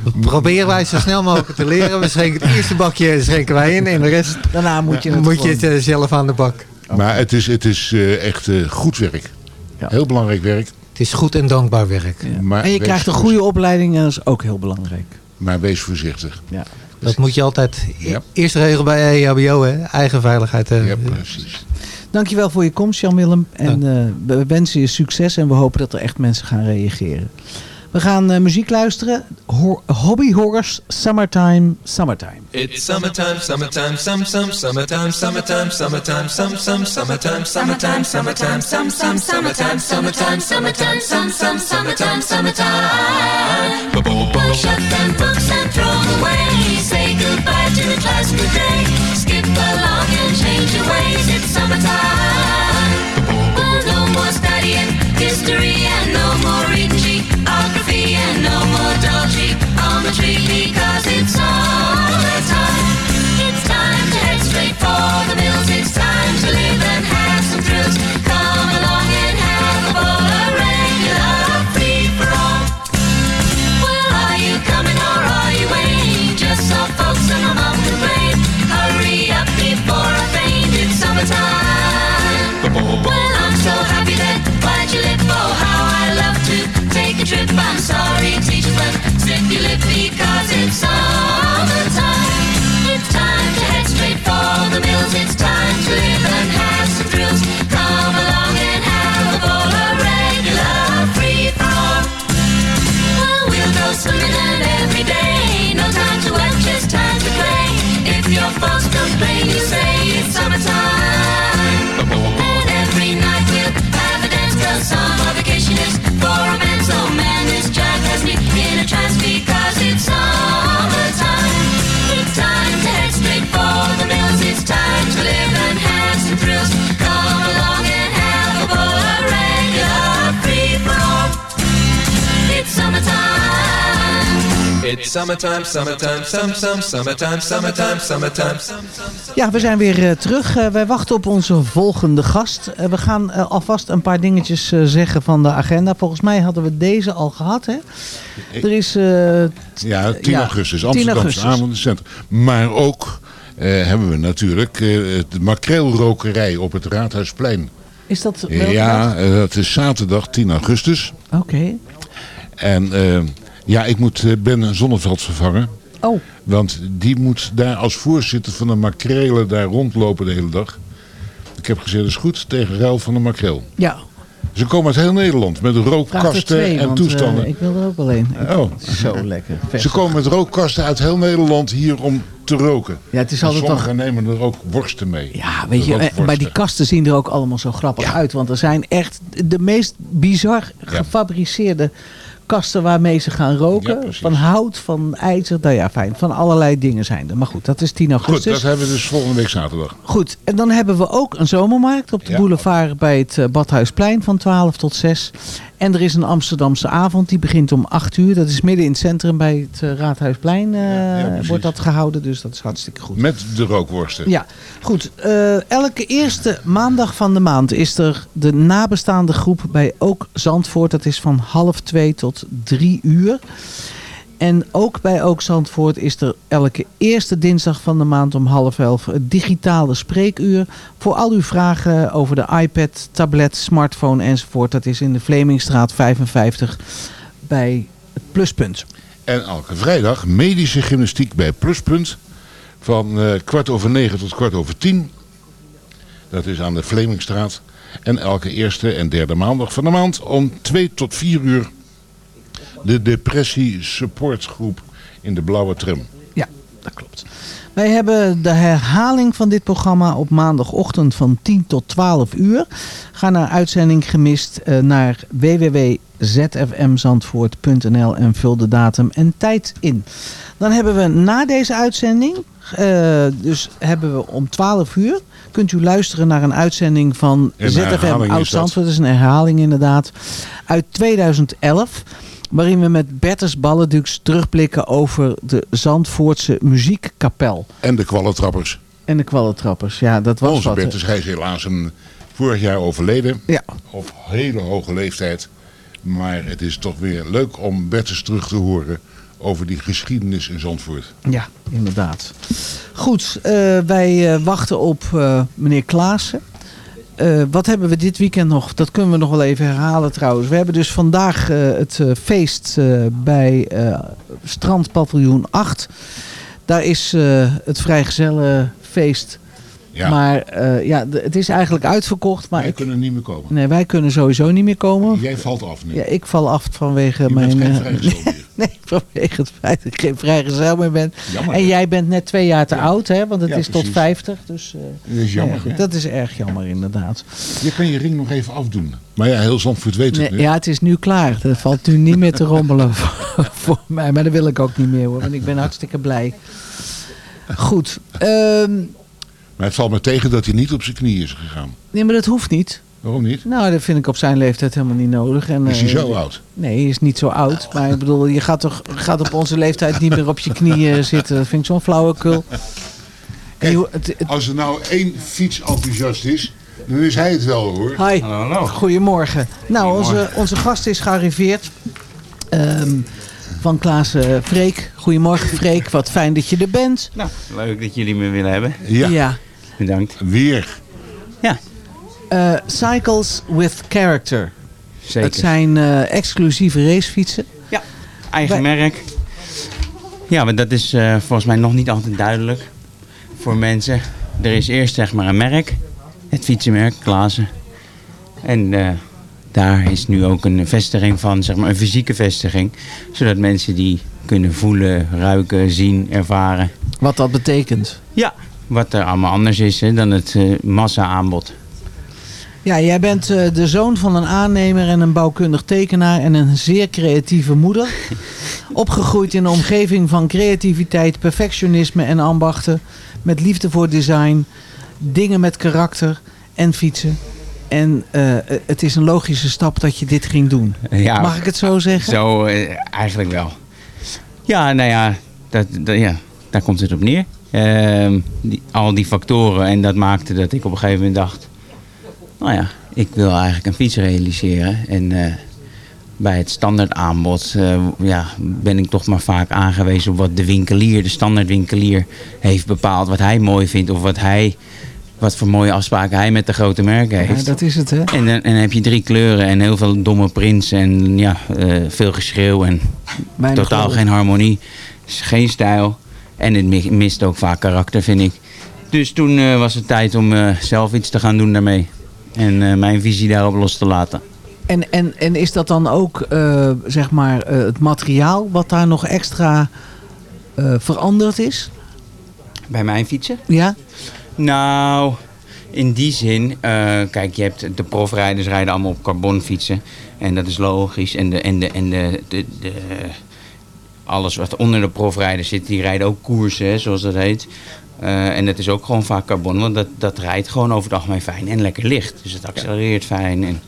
S7: Dat proberen wij zo snel mogelijk te leren. We schenken het eerste bakje schenken wij in en de rest
S4: Daarna moet je het
S7: moet je
S4: gewoon-
S7: het eh, zelf aan de bak.
S6: Maar het is, het is eh, echt eh, goed werk.
S4: Ja.
S6: Heel belangrijk werk.
S7: Het is goed en dankbaar werk.
S4: Ja.
S6: Maar
S4: en je krijgt een goede opleiding en dat is ook heel belangrijk.
S6: Maar wees voorzichtig.
S4: Ja.
S7: Dat moet je altijd e-
S6: Ja.
S7: eerste regel bij EHBO, hè? eigen veiligheid. eh.
S6: Ja, precies.
S4: Dankjewel voor je komst, Jan-Willem. En eh, we wensen je succes en we hopen dat er echt mensen gaan reageren. We gaan eh, muziek luisteren. Ho- Hobby Horrors, Summertime, Summertime.
S8: It's summertime, summertime, some, some, summertime, summertime, summertime, some, some, summertime, summertime, summertime, some, some, summertime, summertime, summertime, some, some, summertime, summertime. Push up them books and throw away. Say goodbye to class today. Skip along and change your ways. It's summertime. Well, no more studying history and no more reading geography and no more dull geometry because it's summertime. It's time to head straight for the mills. It's time to live and have bite your lip. Oh, how I love to take a trip. I'm sorry, teacher, but your lip because it's summertime. It's time to head straight for the mills. It's time to live and have some thrills. Come along and have a ball, a regular free for all. Well, we'll go swimming and It's time to live and have some thrills. Come along and have a ball, regular. It's summertime. It's summertime, summertime, summertime, summertime, summertime.
S4: Ja, we zijn weer eh, terug. Uh, wij wachten op onze volgende gast. Uh, we gaan alvast een paar dingetjes zeggen van de agenda. Volgens mij hadden we deze al gehad, hè? Er is...
S6: ja, 10 augustus, Amsterdamse Centrum, Maar ook hebben we natuurlijk eh, de makreelrokerij op het Raadhuisplein.
S4: is dat... welke
S6: Ja,
S4: dag?
S6: eh, dat is zaterdag 10 augustus.
S4: Oké.
S6: En eh, ja, ik moet eh, Ben Zonneveld vervangen.
S4: Oh.
S6: Want die moet daar als voorzitter van de makrelen daar rondlopen de hele dag. Ik heb gezegd, dat is goed, tegen ruil van de makreel.
S4: Ja.
S6: Ze komen uit heel Nederland met rookkasten
S4: twee,
S6: en
S4: want,
S6: toestanden.
S4: eh, ik wil er ook wel een.
S6: Oh.
S4: Zo lekker. Vers.
S6: Ze komen met rookkasten uit heel Nederland hier om te roken.
S4: Ja, het is
S6: En
S4: altijd
S6: sommigen nemen er ook worsten mee.
S4: Ja, weet je, eh, maar die kasten zien er ook allemaal zo grappig uit. Want er zijn echt de meest bizar gefabriceerde kasten waarmee ze gaan roken. van hout, van ijzer, nou ja, fijn. Van allerlei dingen zijn er. Maar goed, dat is 10
S6: Goed,
S4: augustus.
S6: dat hebben we dus volgende week zaterdag.
S4: Goed, en dan hebben we ook een zomermarkt op de
S6: Ja.
S4: boulevard bij het eh, Badhuisplein van 12 tot 6. En er is een Amsterdamse avond, die begint om 8 uur. Dat is midden in het centrum bij het eh, Raadhuisplein eh, wordt dat gehouden. Dus dat is hartstikke goed.
S6: Met de rookworsten.
S4: Ja, goed. Eh, elke eerste maandag van de maand is er de nabestaande groep bij Ook Zandvoort. Dat is van half twee tot drie uur. En ook bij Ook Zandvoort is er elke eerste dinsdag van de maand om half elf het digitale spreekuur. Voor al uw vragen over de iPad, tablet, smartphone enzovoort. Dat is in de Vlemingstraat 55 bij het Pluspunt.
S6: En elke vrijdag medische gymnastiek bij Pluspunt. Van eh, kwart over negen tot kwart over tien. Dat is aan de Vlemingstraat. En elke eerste en derde maandag van de maand om twee tot vier uur. De depressie supportgroep in de blauwe tram.
S4: Ja, dat klopt. Wij hebben de herhaling van dit programma op maandagochtend van 10 tot 12 uur. Ga naar uitzending gemist eh, naar www.zfmzandvoort.nl en vul de datum en tijd in. Dan hebben we na deze uitzending, eh, dus hebben we om 12 uur, kunt u luisteren naar een uitzending van
S6: Een
S4: ZFM. Oud-Zandvoort. Dat is een herhaling inderdaad. Uit 2011. Waarin we met Bertus Balledux terugblikken over de Zandvoortse muziekkapel.
S6: En de kwallentrappers.
S4: En de kwallentrappers. Ja, dat was
S6: Onze
S4: wat.
S6: Bertus, hij is helaas een, vorig jaar overleden.
S4: Ja.
S6: Op hele hoge leeftijd. Maar het is toch weer leuk om Bertus terug te horen over die geschiedenis in Zandvoort.
S4: Ja, inderdaad. Goed, eh, wij eh, wachten op eh, meneer Klaassen. Eh, wat hebben we dit weekend nog? Dat kunnen we nog wel even herhalen trouwens. We hebben dus vandaag eh, het eh, feest bij Strandpaviljoen 8. Daar is het vrijgezellenfeest.
S6: Ja.
S4: Maar eh, ja, het is eigenlijk uitverkocht. Maar
S6: Wij
S4: ik,
S6: kunnen niet meer komen.
S4: nee, wij kunnen sowieso niet meer komen.
S6: Jij valt af nu.
S4: Ja, ik val af vanwege
S6: Je bent
S4: mijn...
S6: geen
S4: eh, *laughs* nee, vanwege het feit dat ik geen vrijgezel meer ben.
S6: Jammer,
S4: en jij bent net twee jaar te oud, hè? Want het
S6: Ja,
S4: is tot
S6: precies.
S4: 50. Dus, eh,
S6: Dat is jammer,
S4: ja, goed, dat is erg jammer inderdaad.
S6: Je kan je ring nog even afdoen. Maar ja, heel Zandvoort weet het
S4: Nee,
S6: nu.
S4: ja, het is nu klaar. Dat valt nu niet meer te rommelen *laughs* voor, voor mij. Maar dat wil ik ook niet meer hoor. Want ik ben hartstikke blij. Goed. ehm,
S6: Maar het valt me tegen dat hij niet op zijn knieën is gegaan.
S4: nee, maar dat hoeft niet.
S6: Waarom niet?
S4: Nou, dat vind ik op zijn leeftijd helemaal niet nodig. En,
S6: Is hij
S4: eh,
S6: zo oud?
S4: Nee, hij is niet zo oud. Maar ik bedoel, je gaat toch gaat op onze leeftijd niet meer op je knieën *laughs* zitten. Dat vind ik zo'n flauwekul. Je- het- het-
S6: Als er nou één fietsenthousiast is, dan is hij het wel hoor.
S4: Hi, goedemorgen. Nou, onze, onze gast is gearriveerd. Ehm, van Klaas eh, Freek. Goedemorgen Freek, wat fijn dat je er bent.
S9: Nou, leuk dat jullie me willen hebben.
S6: Ja.
S4: Ja.
S9: Bedankt.
S6: Weer.
S4: Eh, Cycles with Character.
S9: Zeker.
S4: Het zijn eh, exclusieve racefietsen.
S9: Eigen
S4: Wij-
S9: merk. Ja, maar dat is eh, volgens mij nog niet altijd duidelijk voor mensen. Er is eerst zeg maar een merk, het fietsenmerk, Klaassen. En eh, daar is nu ook een vestiging van, zeg maar een fysieke vestiging. Zodat mensen die kunnen voelen, ruiken, zien, ervaren.
S4: Wat dat betekent.
S9: Ja, wat er allemaal anders is hè, dan het eh, massa-aanbod.
S4: Ja, jij bent eh, de zoon van een aannemer en een bouwkundig tekenaar en een zeer creatieve moeder. *laughs* Opgegroeid in een omgeving van creativiteit, perfectionisme en ambachten. Met liefde voor design, dingen met karakter en fietsen. En eh, het is een logische stap dat je dit ging doen.
S9: Ja,
S4: Mag ik het zo zeggen?
S9: Zo, eigenlijk wel. Ja, nou ja, dat, dat- ja daar komt het op neer. Ehm, die, al die factoren en dat maakte dat ik op een gegeven moment dacht... Nou ja, ik wil eigenlijk een fiets realiseren. En eh, bij het standaard aanbod eh, ja, ben ik toch maar vaak aangewezen op wat de winkelier, de standaard winkelier, heeft bepaald. Wat hij mooi vindt of wat hij... Wat voor mooie afspraken hij met de grote merken
S4: Ja,
S9: heeft.
S4: dat is het, hè?
S9: En dan, en dan heb je drie kleuren en heel veel domme prints en ja, eh, veel geschreeuw en totaal geen harmonie. Geen stijl. En het mi- mist ook vaak karakter, vind ik. Dus toen eh, was het tijd om eh, zelf iets te gaan doen daarmee. En eh, mijn visie daarop los te laten.
S4: En, en, en is dat dan ook, zeg maar, het materiaal wat daar nog extra veranderd is?
S9: Bij mijn fietsen?
S4: Ja?
S9: Nou, in die zin, kijk, je hebt de profrijders rijden allemaal op carbonfietsen. En dat is logisch. En, de, en, de, en de, de, de, alles wat onder de profrijders zit, die rijden ook koersen, hè, zoals dat heet. Eh, en dat is ook gewoon vaak carbon, want dat, dat rijdt gewoon over het algemeen fijn en lekker licht. Dus het accelereert fijn. En,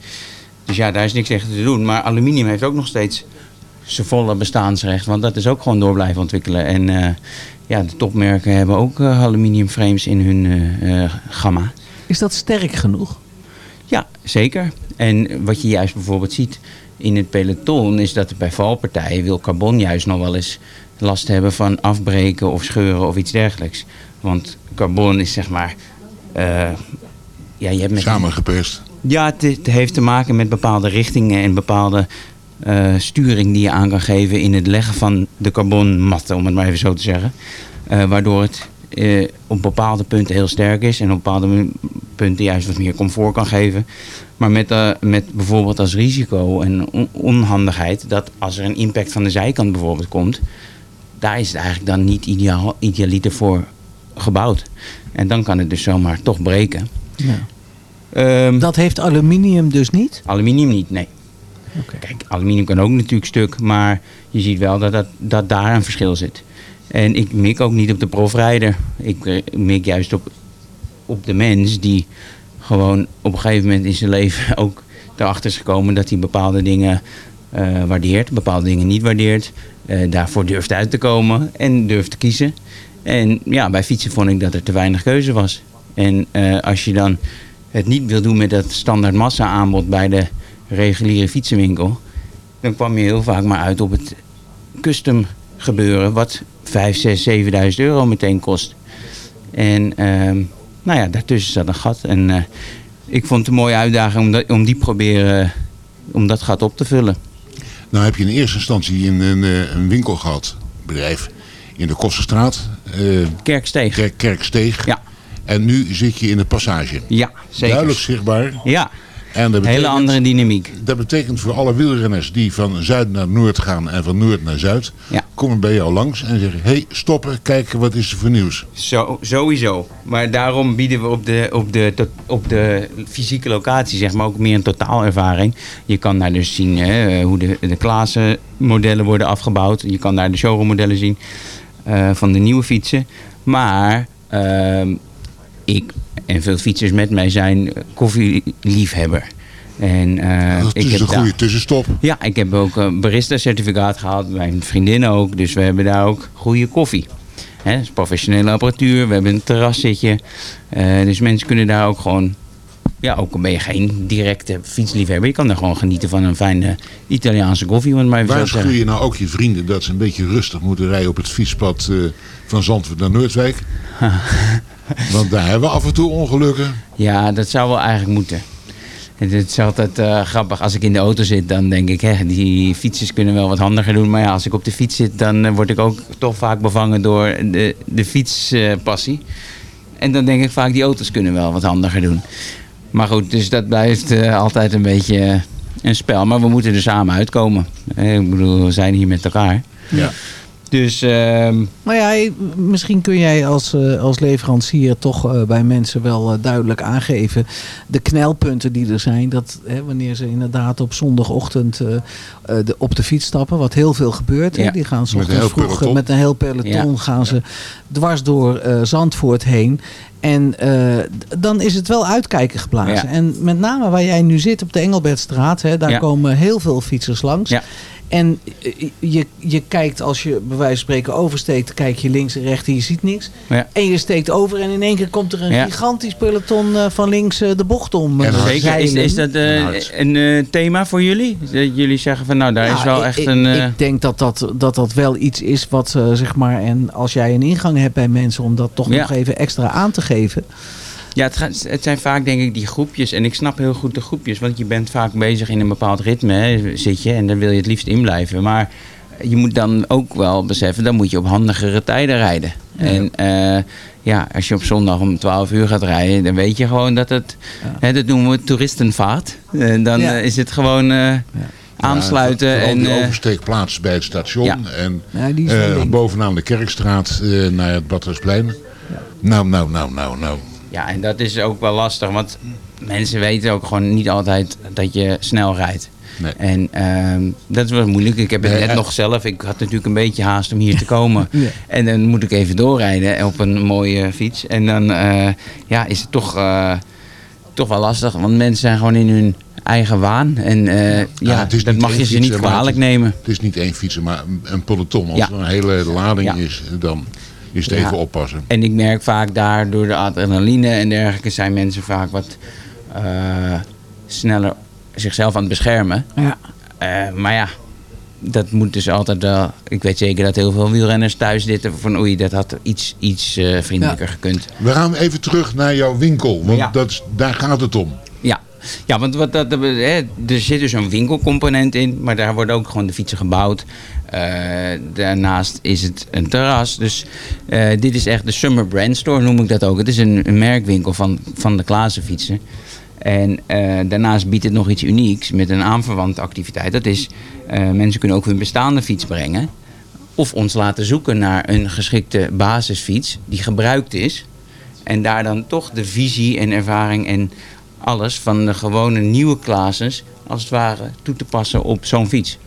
S9: dus ja, daar is niks tegen te doen. Maar aluminium heeft ook nog steeds zijn volle bestaansrecht, want dat is ook gewoon door blijven ontwikkelen. En eh, ja, de topmerken hebben ook eh, aluminium frames in hun gamma.
S4: Is dat sterk genoeg?
S9: Ja, zeker. En wat je juist bijvoorbeeld ziet in het peloton is dat bij valpartijen wil carbon juist nog wel eens last hebben van afbreken of scheuren of iets dergelijks. Want carbon is zeg maar. eh, ja, je hebt met
S6: Samengeperst.
S9: ja, het, het heeft te maken met bepaalde richtingen en bepaalde eh, sturing die je aan kan geven in het leggen van de carbonmatten, om het maar even zo te zeggen. Eh, waardoor het op bepaalde punten heel sterk is en op bepaalde punten juist wat meer comfort kan geven. Maar met, eh, met bijvoorbeeld als risico en on- onhandigheid dat als er een impact van de zijkant bijvoorbeeld komt, daar is het eigenlijk dan niet ideaal, idealiter voor gebouwd. En dan kan het dus zomaar toch breken.
S4: Ja.
S9: Ehm,
S4: Dat heeft aluminium dus niet?
S9: Aluminium niet, nee. Kijk, aluminium kan ook natuurlijk stuk, maar je ziet wel dat, dat, dat daar een verschil zit. En ik mik ook niet op de profrijder. Ik eh, mik juist op, op de mens die gewoon op een gegeven moment in zijn leven *laughs* ook erachter is gekomen dat hij bepaalde dingen eh, waardeert, bepaalde dingen niet waardeert. eh, daarvoor durft uit te komen en durft te kiezen. En ja, bij fietsen vond ik dat er te weinig keuze was. En eh, als je dan het niet wil doen met dat standaard massa aanbod bij de reguliere fietsenwinkel, dan kwam je heel vaak maar uit op het custom gebeuren, wat 5, 6, 7.000 euro meteen kost. En ehm, nou ja, daartussen zat een gat. En eh, ik vond het een mooie uitdaging om, dat, om die proberen, om dat gat op te vullen.
S6: Nou heb je in eerste instantie een, een, eh, een winkel gehad, bedrijf, in de Kosterstraat. eh,
S9: Kerksteeg.
S6: Kerk, Kerksteeg.
S9: Ja.
S6: En nu zit je in de passage.
S9: Ja, zeker.
S6: Duidelijk zichtbaar.
S9: Ja,
S6: En dat
S9: hele andere dynamiek.
S6: dat betekent voor alle wielrenners die van zuid naar noord gaan en van noord naar zuid,
S9: Ja.
S6: komen bij jou langs en zeggen, hé, hey, stoppen, kijken, wat is er voor nieuws?
S9: Zo, sowieso. Maar daarom bieden we op de, op, de, tot- op de fysieke locatie zeg maar, ook meer een totaalervaring. Je kan daar dus zien hè, hoe de, de Klaassen modellen worden afgebouwd. Je kan daar de showroom modellen zien eh, van de nieuwe fietsen. Maar ehm, ik en veel fietsers met mij zijn koffieliefhebber. En, eh,
S6: Dat
S9: ik
S6: is
S9: heb
S6: een goede tussenstop.
S9: ja, ik heb ook een barista-certificaat gehaald. Mijn vriendin ook. Dus we hebben daar ook goede koffie. Hè, dat is professionele apparatuur. We hebben een terrassitje. Eh, dus mensen kunnen daar ook gewoon... Ja, ook al ben je geen directe fietsliefhebber. Je kan daar gewoon genieten van een fijne Italiaanse koffie. het maar
S6: Waarschuw je nou ook je vrienden dat ze een beetje rustig moeten rijden op het fietspad eh, van Zandvoort naar Noordwijk? *laughs* *laughs* Want daar hebben we af en toe ongelukken.
S9: Ja, dat zou wel eigenlijk moeten. Het is altijd eh, grappig. Als ik in de auto zit, dan denk ik, hè, die fietsers kunnen wel wat handiger doen. Maar ja, als ik op de fiets zit, dan eh, word ik ook toch vaak bevangen door de, de fietspassie. en dan denk ik vaak, die auto's kunnen wel wat handiger doen. Maar goed, dus dat blijft eh, altijd een beetje een spel. Maar we moeten er samen uitkomen. Ik bedoel, we zijn hier met elkaar.
S6: Ja.
S9: Dus ehm,
S4: Nou ja, misschien kun jij als, eh, als leverancier toch eh, bij mensen wel eh, duidelijk aangeven de knelpunten die er zijn. Dat hè, wanneer ze inderdaad op zondagochtend eh, eh, de, op de fiets stappen, wat heel veel gebeurt. Hè, die gaan 's
S6: Met een
S4: ochtends
S6: heel
S4: vroeg
S6: peloton.
S4: met een heel peloton
S9: Ja.
S4: gaan ze dwars door eh, Zandvoort heen. En eh, dan is het wel uitkijken geblazen.
S9: Ja.
S4: En met name waar jij nu zit op de Engelbertstraat, hè, daar
S9: Ja.
S4: komen heel veel fietsers langs.
S9: Ja.
S4: En eh, je, je kijkt als je bij wijze van spreken oversteekt, kijk je links en rechts en je ziet niks.
S9: Ja.
S4: En je steekt over en in één keer komt er een
S9: Ja.
S4: gigantisch peloton eh, van links eh, de bocht om. eh,
S9: Zeker. Is, is dat eh, een thema voor jullie? Dat jullie zeggen van nou, daar
S4: Ja,
S9: is wel
S4: ik-
S9: echt
S4: ik,
S9: een...
S4: Ik denk dat dat, dat dat wel iets is wat, zeg maar... En als jij een ingang hebt bij mensen om dat toch
S9: Ja.
S4: nog even extra aan te geven...
S9: Ja, het, gaat- het zijn vaak denk ik die groepjes. En ik snap heel goed de groepjes. Want je bent vaak bezig in een bepaald ritme. Hè, zit je. En dan wil je het liefst in blijven. Maar je moet dan ook wel beseffen. Dan moet je op handigere tijden rijden.
S4: Ja.
S9: En eh, ja, als je op zondag om 12 uur gaat rijden. Dan weet je gewoon dat het... Hè, dat noemen we toeristenvaart. En dan
S6: Ja.
S9: eh, is het gewoon eh, aansluiten. En,
S6: die oversteekplaats bij het station.
S9: Ja.
S6: En
S4: Ja, die is
S6: eh,
S4: wel link.
S6: bovenaan de Kerkstraat eh, naar het Badhuisplein. Nou, nou, nou, nou, nou.
S9: Ja, en dat is ook wel lastig, want mensen weten ook gewoon niet altijd dat je snel rijdt.
S6: Nee.
S9: En ehm, dat is wel moeilijk. Ik heb het
S6: Nee,
S9: net nog zelf. Ik had natuurlijk een beetje haast om hier te komen. *laughs*
S4: Ja.
S9: En dan moet ik even doorrijden op een mooie fiets. En dan eh, ja, is het toch, eh, toch wel lastig. Want mensen zijn gewoon in hun eigen waan. En eh, ja,
S6: is
S9: dat mag je ze niet kwalijk nemen.
S6: Het is niet één fietser, maar een- peloton. Als er een hele lading is, dan is het
S9: Ja.
S6: even oppassen.
S9: En ik merk vaak daar door de adrenaline en dergelijke zijn mensen vaak wat eh, sneller zichzelf aan het beschermen.
S4: Ja.
S9: Eh, maar ja, dat moet dus altijd wel. Ik weet zeker dat heel veel wielrenners thuis zitten van oei, dat had iets, iets eh, vriendelijker gekund.
S6: We gaan even terug naar jouw winkel, want
S9: Ja.
S6: dat, is- daar gaat het om.
S9: Ja, want wat dat, hè, er zit dus een winkelcomponent in, maar daar worden ook gewoon de fietsen gebouwd. Eh, daarnaast is het een terras. Dus eh, dit is echt de Summer Brand Store, noem ik dat ook. Het is een, een merkwinkel van, van de Klaassen. En eh, daarnaast biedt het nog iets unieks met een aanverwante activiteit. Dat is, mensen kunnen ook hun bestaande fiets brengen. Of ons laten zoeken naar een geschikte basisfiets die gebruikt is. En daar dan toch de visie en ervaring en alles van de gewone nieuwe klasses als het ware toe te passen op zo'n fiets.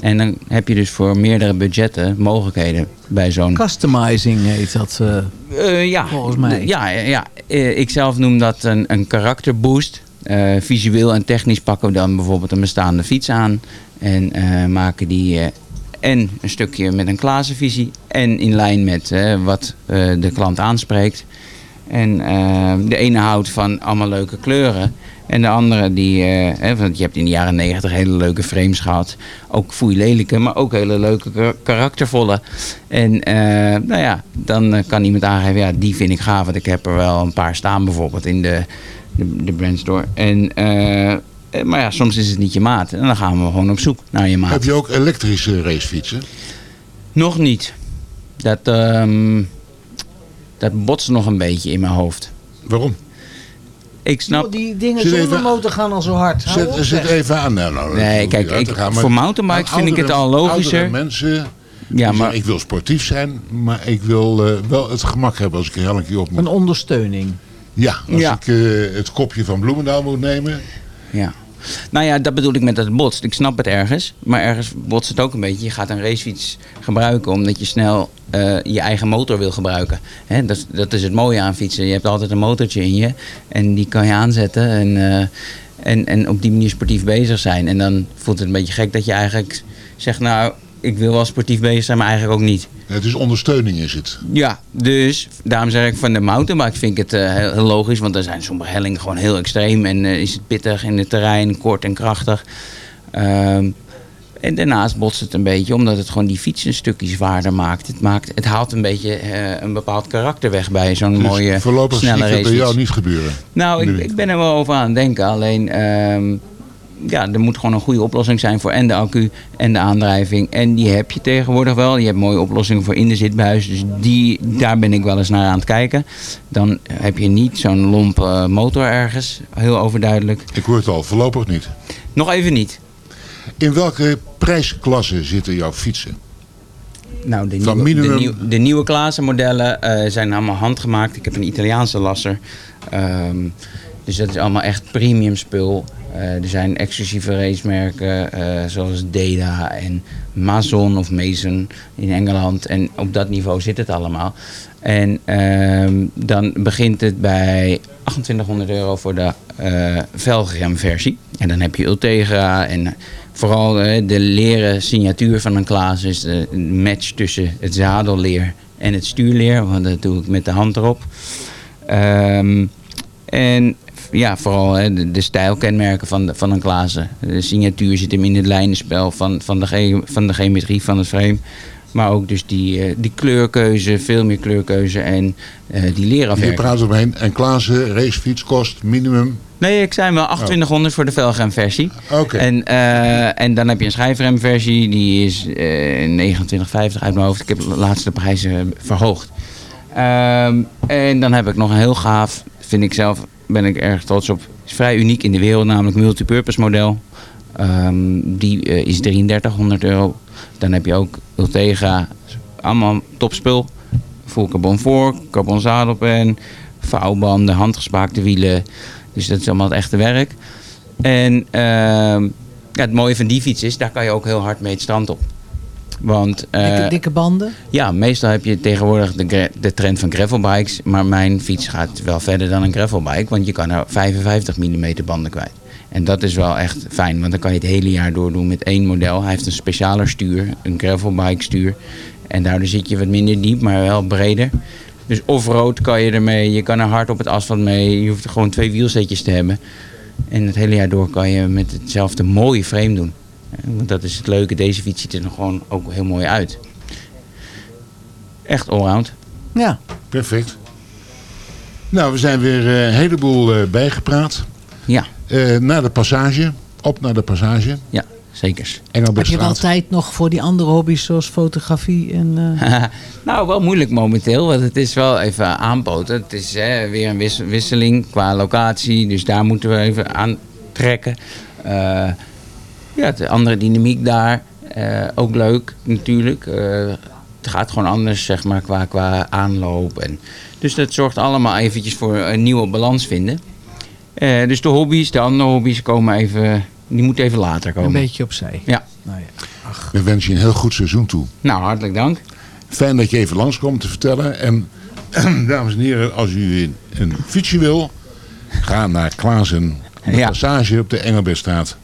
S9: En dan heb je dus voor meerdere budgetten mogelijkheden bij zo'n...
S4: Customizing heet dat eh,
S9: Eh, ja,
S4: volgens mij.
S9: Ja, ja. Eh, ik zelf noem dat een, een karakterboost. Visueel en technisch pakken we dan bijvoorbeeld een bestaande fiets aan. En maken die en een stukje met een Klaasenvisie. En in lijn met wat de klant aanspreekt. En eh, de ene houdt van allemaal leuke kleuren. En de andere die, eh, hè, want je hebt in de jaren negentig hele leuke frames gehad. Ook foeilelijke, maar ook hele leuke kar- karaktervolle. En eh, nou ja, dan kan iemand aangeven, ja, die vind ik gaaf. Want ik heb er wel een paar staan bijvoorbeeld in de, de, de brandstore. En, maar ja, soms is het niet je maat. En dan gaan we gewoon op zoek naar je maat.
S6: Heb je ook elektrische racefietsen?
S9: Nog niet. Dat, ehm, dat botst nog een beetje in mijn hoofd.
S6: Waarom?
S9: Ik snap...
S4: Die dingen
S6: Zit
S4: zonder
S6: even-
S4: motor gaan al zo hard.
S6: Zet,
S4: op,
S6: zet even aan. Nou, nou,
S9: Nee, kijk, ik-
S6: gaan, maar
S9: voor mountainbikes vind ik het al logischer.
S6: mensen
S9: Ja, maar-
S6: ik wil sportief zijn, maar ik wil eh, wel het gemak hebben als ik er elke keer op moet.
S4: Een ondersteuning.
S6: Ja, als
S9: Ja.
S6: ik eh, het kopje van Bloemendaal moet nemen.
S9: Ja. Nou ja, dat bedoel ik met dat het botst. Ik snap het ergens, maar ergens botst het ook een beetje. Je gaat een racefiets gebruiken omdat je snel eh, je eigen motor wil gebruiken. Hè, dat, dat is het mooie aan fietsen. Je hebt altijd een motortje in je en die kan je aanzetten en, eh, en, en op die manier sportief bezig zijn. En dan voelt het een beetje gek dat je eigenlijk zegt, nou, ik wil wel sportief bezig zijn, maar eigenlijk ook niet.
S6: Het is ondersteuning is het.
S9: Ja, dus daarom zeg ik van de mountainbike vind ik het eh, heel, heel logisch. Want er zijn sommige hellingen gewoon heel extreem. En eh, is het pittig in het terrein, kort en krachtig. Ehm, en daarnaast botst het een beetje, omdat het gewoon die fiets een stukje zwaarder maakt. Het, maakt, het haalt een beetje eh, een bepaald karakter weg bij zo'n
S6: Dus
S9: mooie,
S6: voorlopig zie
S9: snelle
S6: ik het bij
S9: racefiets.
S6: jou niet gebeuren.
S9: Nou, ik, ik ben er wel over aan het denken. Alleen, ehm, ja, er moet gewoon een goede oplossing zijn voor en de accu en de aandrijving. En die heb je tegenwoordig wel. Je hebt mooie oplossingen voor in de zitbuis. Dus die, daar ben ik wel eens naar aan het kijken. Dan heb je niet zo'n lomp eh, motor ergens. Heel overduidelijk.
S6: Ik hoor het al, voorlopig niet.
S9: Nog even niet.
S6: In welke prijsklasse zitten jouw fietsen?
S9: Nou, de nieuwe, de,
S6: minimum-
S9: nieuw- de nieuwe eh, zijn allemaal handgemaakt. Ik heb een Italiaanse lasser. Ehm, dus dat is allemaal echt premium spul. Eh, er zijn exclusieve racemerken eh, zoals Deda en Mazon of Mason in Engeland. En op dat niveau zit het allemaal. En ehm, dan begint het bij 2800 euro voor de eh Velgrem versie. En dan heb je Ultegra en vooral eh, de leren signatuur van een Klaas is de match tussen het zadelleer en het stuurleer. Want dat doe ik met de hand erop. Ehm, en ja, vooral hè, de, de stijlkenmerken van, de, van een Klaassen. De signatuur zit hem in het lijnenspel van, van, de, ge- van de geometrie van het frame. Maar ook dus die, eh, die kleurkeuze, veel meer kleurkeuze en eh, die
S6: Je
S9: leerafwerking.
S6: praat omheen. En Klaassen, racefiets kost minimum.
S9: Nee, ik zei wel 2800 voor de Velgem-versie.
S6: Oké.
S9: En, eh, en dan heb je een schijfremversie, die is eh 29,50 uit mijn hoofd. Ik heb de laatste prijzen verhoogd. Ehm, en dan heb ik nog een heel gaaf, vind ik zelf, ben ik erg trots op. Is vrij uniek in de wereld, namelijk multipurpose model. Ehm, die eh, is 3300 euro. Dan heb je ook Ultegra, allemaal topspul. Full carbon voor, carbon zadelpen, vouwbanden, handgespaakte wielen. Dus dat is allemaal het echte werk. En ehm, ja, het mooie van die fiets is, daar kan je ook heel hard mee het strand op. Want eh,
S4: Dikke, dikke banden?
S9: ja, meestal heb je tegenwoordig de, de trend van gravelbikes. Maar mijn fiets gaat wel verder dan een gravelbike. Want je kan er 55 mm banden kwijt. En dat is wel echt fijn. Want dan kan je het hele jaar door doen met één model. Hij heeft een specialer stuur. Een gravelbike stuur. En daardoor zit je wat minder diep, maar wel breder. Dus off-road kan je ermee. Je kan er hard op het asfalt mee. Je hoeft er gewoon twee wielzetjes te hebben. En het hele jaar door kan je met hetzelfde mooie frame doen. Want dat is het leuke. Deze fiets ziet er nog gewoon ook heel mooi uit. Echt allround.
S4: Ja.
S6: Perfect. Nou, we zijn weer eh, een heleboel eh, bijgepraat.
S9: Ja.
S6: Eh, naar de passage. Op naar de passage.
S9: Ja, zeker.
S4: Heb je wel tijd nog voor die andere hobby's zoals fotografie en... eh, *laughs*
S9: nou, wel moeilijk momenteel, want het is wel even aanpoten. Het is hè, weer een wis- wisseling qua locatie, dus daar moeten we even aan trekken. Eh, ja, de andere dynamiek daar, eh, ook leuk natuurlijk. Eh, het gaat gewoon anders, zeg maar, qua, qua aanloop. En, dus dat zorgt allemaal eventjes voor een nieuwe balans vinden. Eh, dus de hobby's, de andere hobby's komen even, die moeten even later komen.
S4: Een beetje opzij.
S9: Ja.
S4: Nou ja.
S6: We wensen je een heel goed seizoen toe.
S9: Nou, hartelijk dank.
S6: Fijn dat je even langskomt te vertellen. En *clears throat* dames en heren, als u een, een fietsje wil, ga naar Klaassen. De
S9: Ja.
S6: passage op de Engelbertstraat.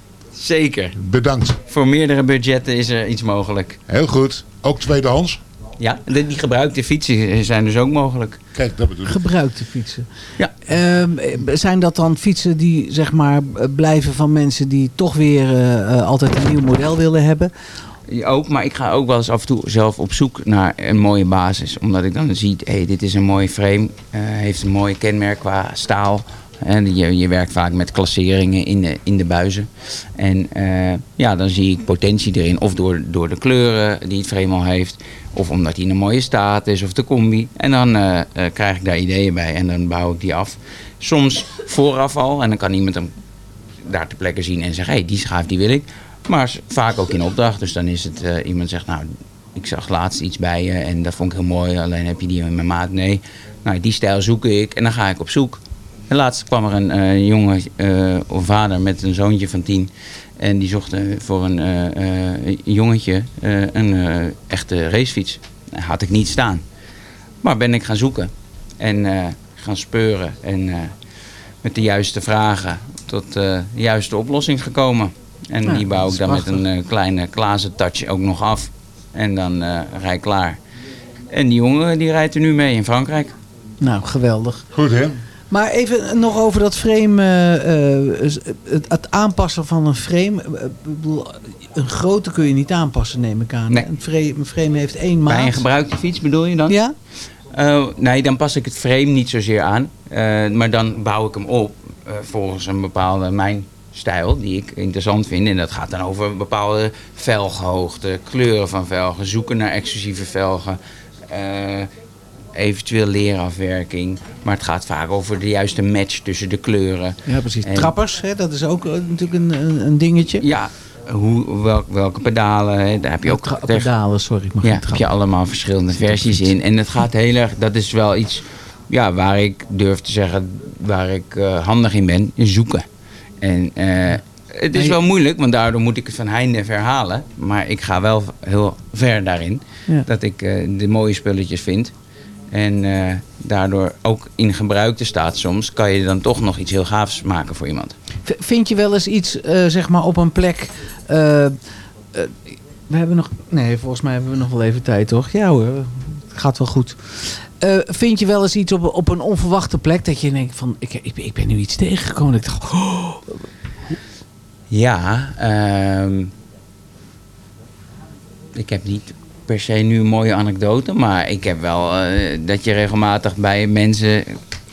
S9: Zeker.
S6: Bedankt.
S9: Voor meerdere budgetten is er iets mogelijk.
S6: Heel goed. Ook tweedehands?
S9: Ja, die gebruikte fietsen zijn dus ook mogelijk.
S6: Kijk, dat bedoel ik.
S4: Gebruikte fietsen.
S9: Ja.
S4: Ehm, zijn dat dan fietsen die zeg maar blijven van mensen die toch weer eh, altijd een nieuw model willen hebben?
S9: Ja, Ook, maar ik ga ook wel eens af en toe zelf op zoek naar een mooie basis. Omdat ik dan zie, hé, hey, dit is een mooie frame. eh, heeft een mooi kenmerk qua staal. Je, je werkt vaak met klasseringen in de, in de buizen. En eh, ja, dan zie ik potentie erin. Of door, door de kleuren die het frame al heeft. Of omdat hij in een mooie staat is. Of de combi. En dan eh, eh, krijg ik daar ideeën bij. En dan bouw ik die af. Soms vooraf al. En dan kan iemand hem daar ter plekke zien en zeggen, hé, hey, die schaaf die wil ik. Maar vaak ook in opdracht. Dus dan is het, iemand zegt, nou, ik zag laatst iets bij je en dat vond ik heel mooi. Alleen heb je die in mijn maat? Nee. Nou, die stijl zoek ik en dan ga ik op zoek. En laatst kwam er een eh, jonge eh, of vader met een zoontje van tien. En die zocht eh, voor een eh, eh, jongetje eh, een eh, echte racefiets. Dat had ik niet staan. Maar ben ik gaan zoeken. En eh, gaan speuren. En eh, met de juiste vragen tot de juiste oplossing gekomen. En
S4: Ja,
S9: die bouw ik dan met een kleine Klaassen touch ook nog af. En dan eh rij ik klaar. En die jongen die rijdt er nu mee in Frankrijk.
S4: Nou, geweldig.
S6: Goed, hè?
S4: Maar even nog over dat frame, eh, eh, het, het aanpassen van een frame. Eh, een grote kun je niet aanpassen, neem ik aan.
S9: Nee.
S4: Een, frame, een frame heeft één maat.
S9: Bij een gebruikte fiets bedoel je dan?
S4: Ja?
S9: Nee, dan pas ik het frame niet zozeer aan. Maar dan bouw ik hem op volgens een bepaalde mijn stijl die ik interessant vind. En dat gaat dan over bepaalde velgenhoogte, kleuren van velgen, zoeken naar exclusieve velgen. Eventueel leerafwerking. Maar het gaat vaak over de juiste match tussen de kleuren.
S4: Ja, precies.
S9: En-
S4: Trappers, hè, dat is ook eh, natuurlijk een, een, dingetje.
S9: Ja, hoe, welk, welke pedalen. Hè, daar heb je ook
S4: pedalen, sorry. Ik mag
S9: ja, heb je allemaal verschillende versies in. En het gaat heel erg, dat is wel iets ja, waar ik durf te zeggen, waar ik eh, handig in ben, is zoeken. En eh, het is wel moeilijk, want daardoor moet ik het van heinde verhalen. Maar ik ga wel heel ver daarin.
S4: Ja.
S9: Dat ik de mooie spulletjes vind. En eh, daardoor ook in gebruikte staat soms, kan je dan toch nog iets heel gaafs maken voor iemand.
S4: V- vind je wel eens iets, eh, zeg maar, op een plek... eh, we hebben nog... Nee, volgens mij hebben we nog wel even tijd, toch? Ja hoor, het gaat wel goed. Vind je wel eens iets op, op een onverwachte plek dat je denkt van... Ik, ik, ik ben nu iets tegengekomen. Ik dacht, oh,
S9: Ja, ehm, ik heb niet per se nu een mooie anekdote, maar ik heb wel eh, dat je regelmatig bij mensen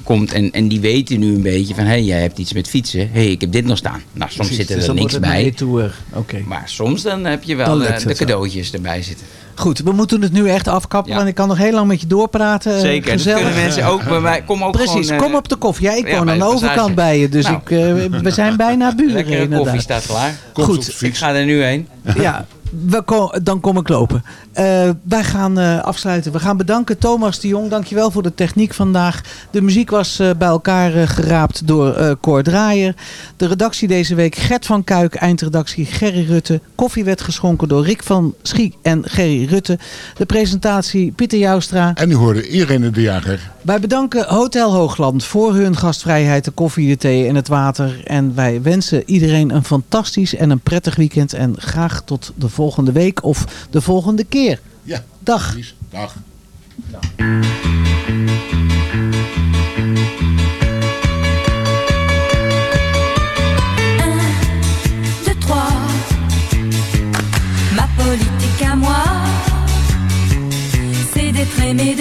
S9: komt en, en die weten nu een beetje van hé, hey, jij hebt iets met fietsen, hé, hey, ik heb dit nog staan. Nou, soms
S4: precies,
S9: zit er
S4: dus
S9: dan
S4: dan
S9: niks bij,
S4: eh, Oké.
S9: maar soms dan heb je wel eh, de
S4: zo.
S9: cadeautjes erbij zitten.
S4: Goed, we moeten het nu echt afkappen,
S9: Ja.
S4: want ik kan nog heel lang met je doorpraten.
S9: Zeker, dat
S4: gezellig.
S9: kunnen mensen ook bij mij. Kom ook
S4: Precies,
S9: gewoon,
S4: kom op de koffie. Ja, ik woon aan de overkant bij je, dus
S9: Nou.
S4: ik, we zijn bijna buren
S9: Lekkere
S4: inderdaad.
S9: koffie staat klaar.
S4: Goed,
S9: Ik ga er nu heen.
S4: ja, we dan kom ik lopen. Eh, wij gaan eh, afsluiten. We gaan bedanken Thomas de Jong. Dankjewel voor de techniek vandaag. De muziek was eh, bij elkaar geraapt door Cor Draaier. De redactie deze week Gert van Kuik. Eindredactie Gerry Rutte. Koffie werd geschonken door Rick van Schie en Gerry Rutte. De presentatie Pieter Joustra.
S6: En u hoorde Irene de Jager.
S4: Wij bedanken Hotel Hoogland voor hun gastvrijheid, de koffie, de thee en het water. En wij wensen iedereen een fantastisch en een prettig weekend. En graag tot de volgende week of de volgende keer.
S6: Ja,
S4: Dag.
S6: precies. Dag.
S8: Ma politique à moi, c'est d'être aimé de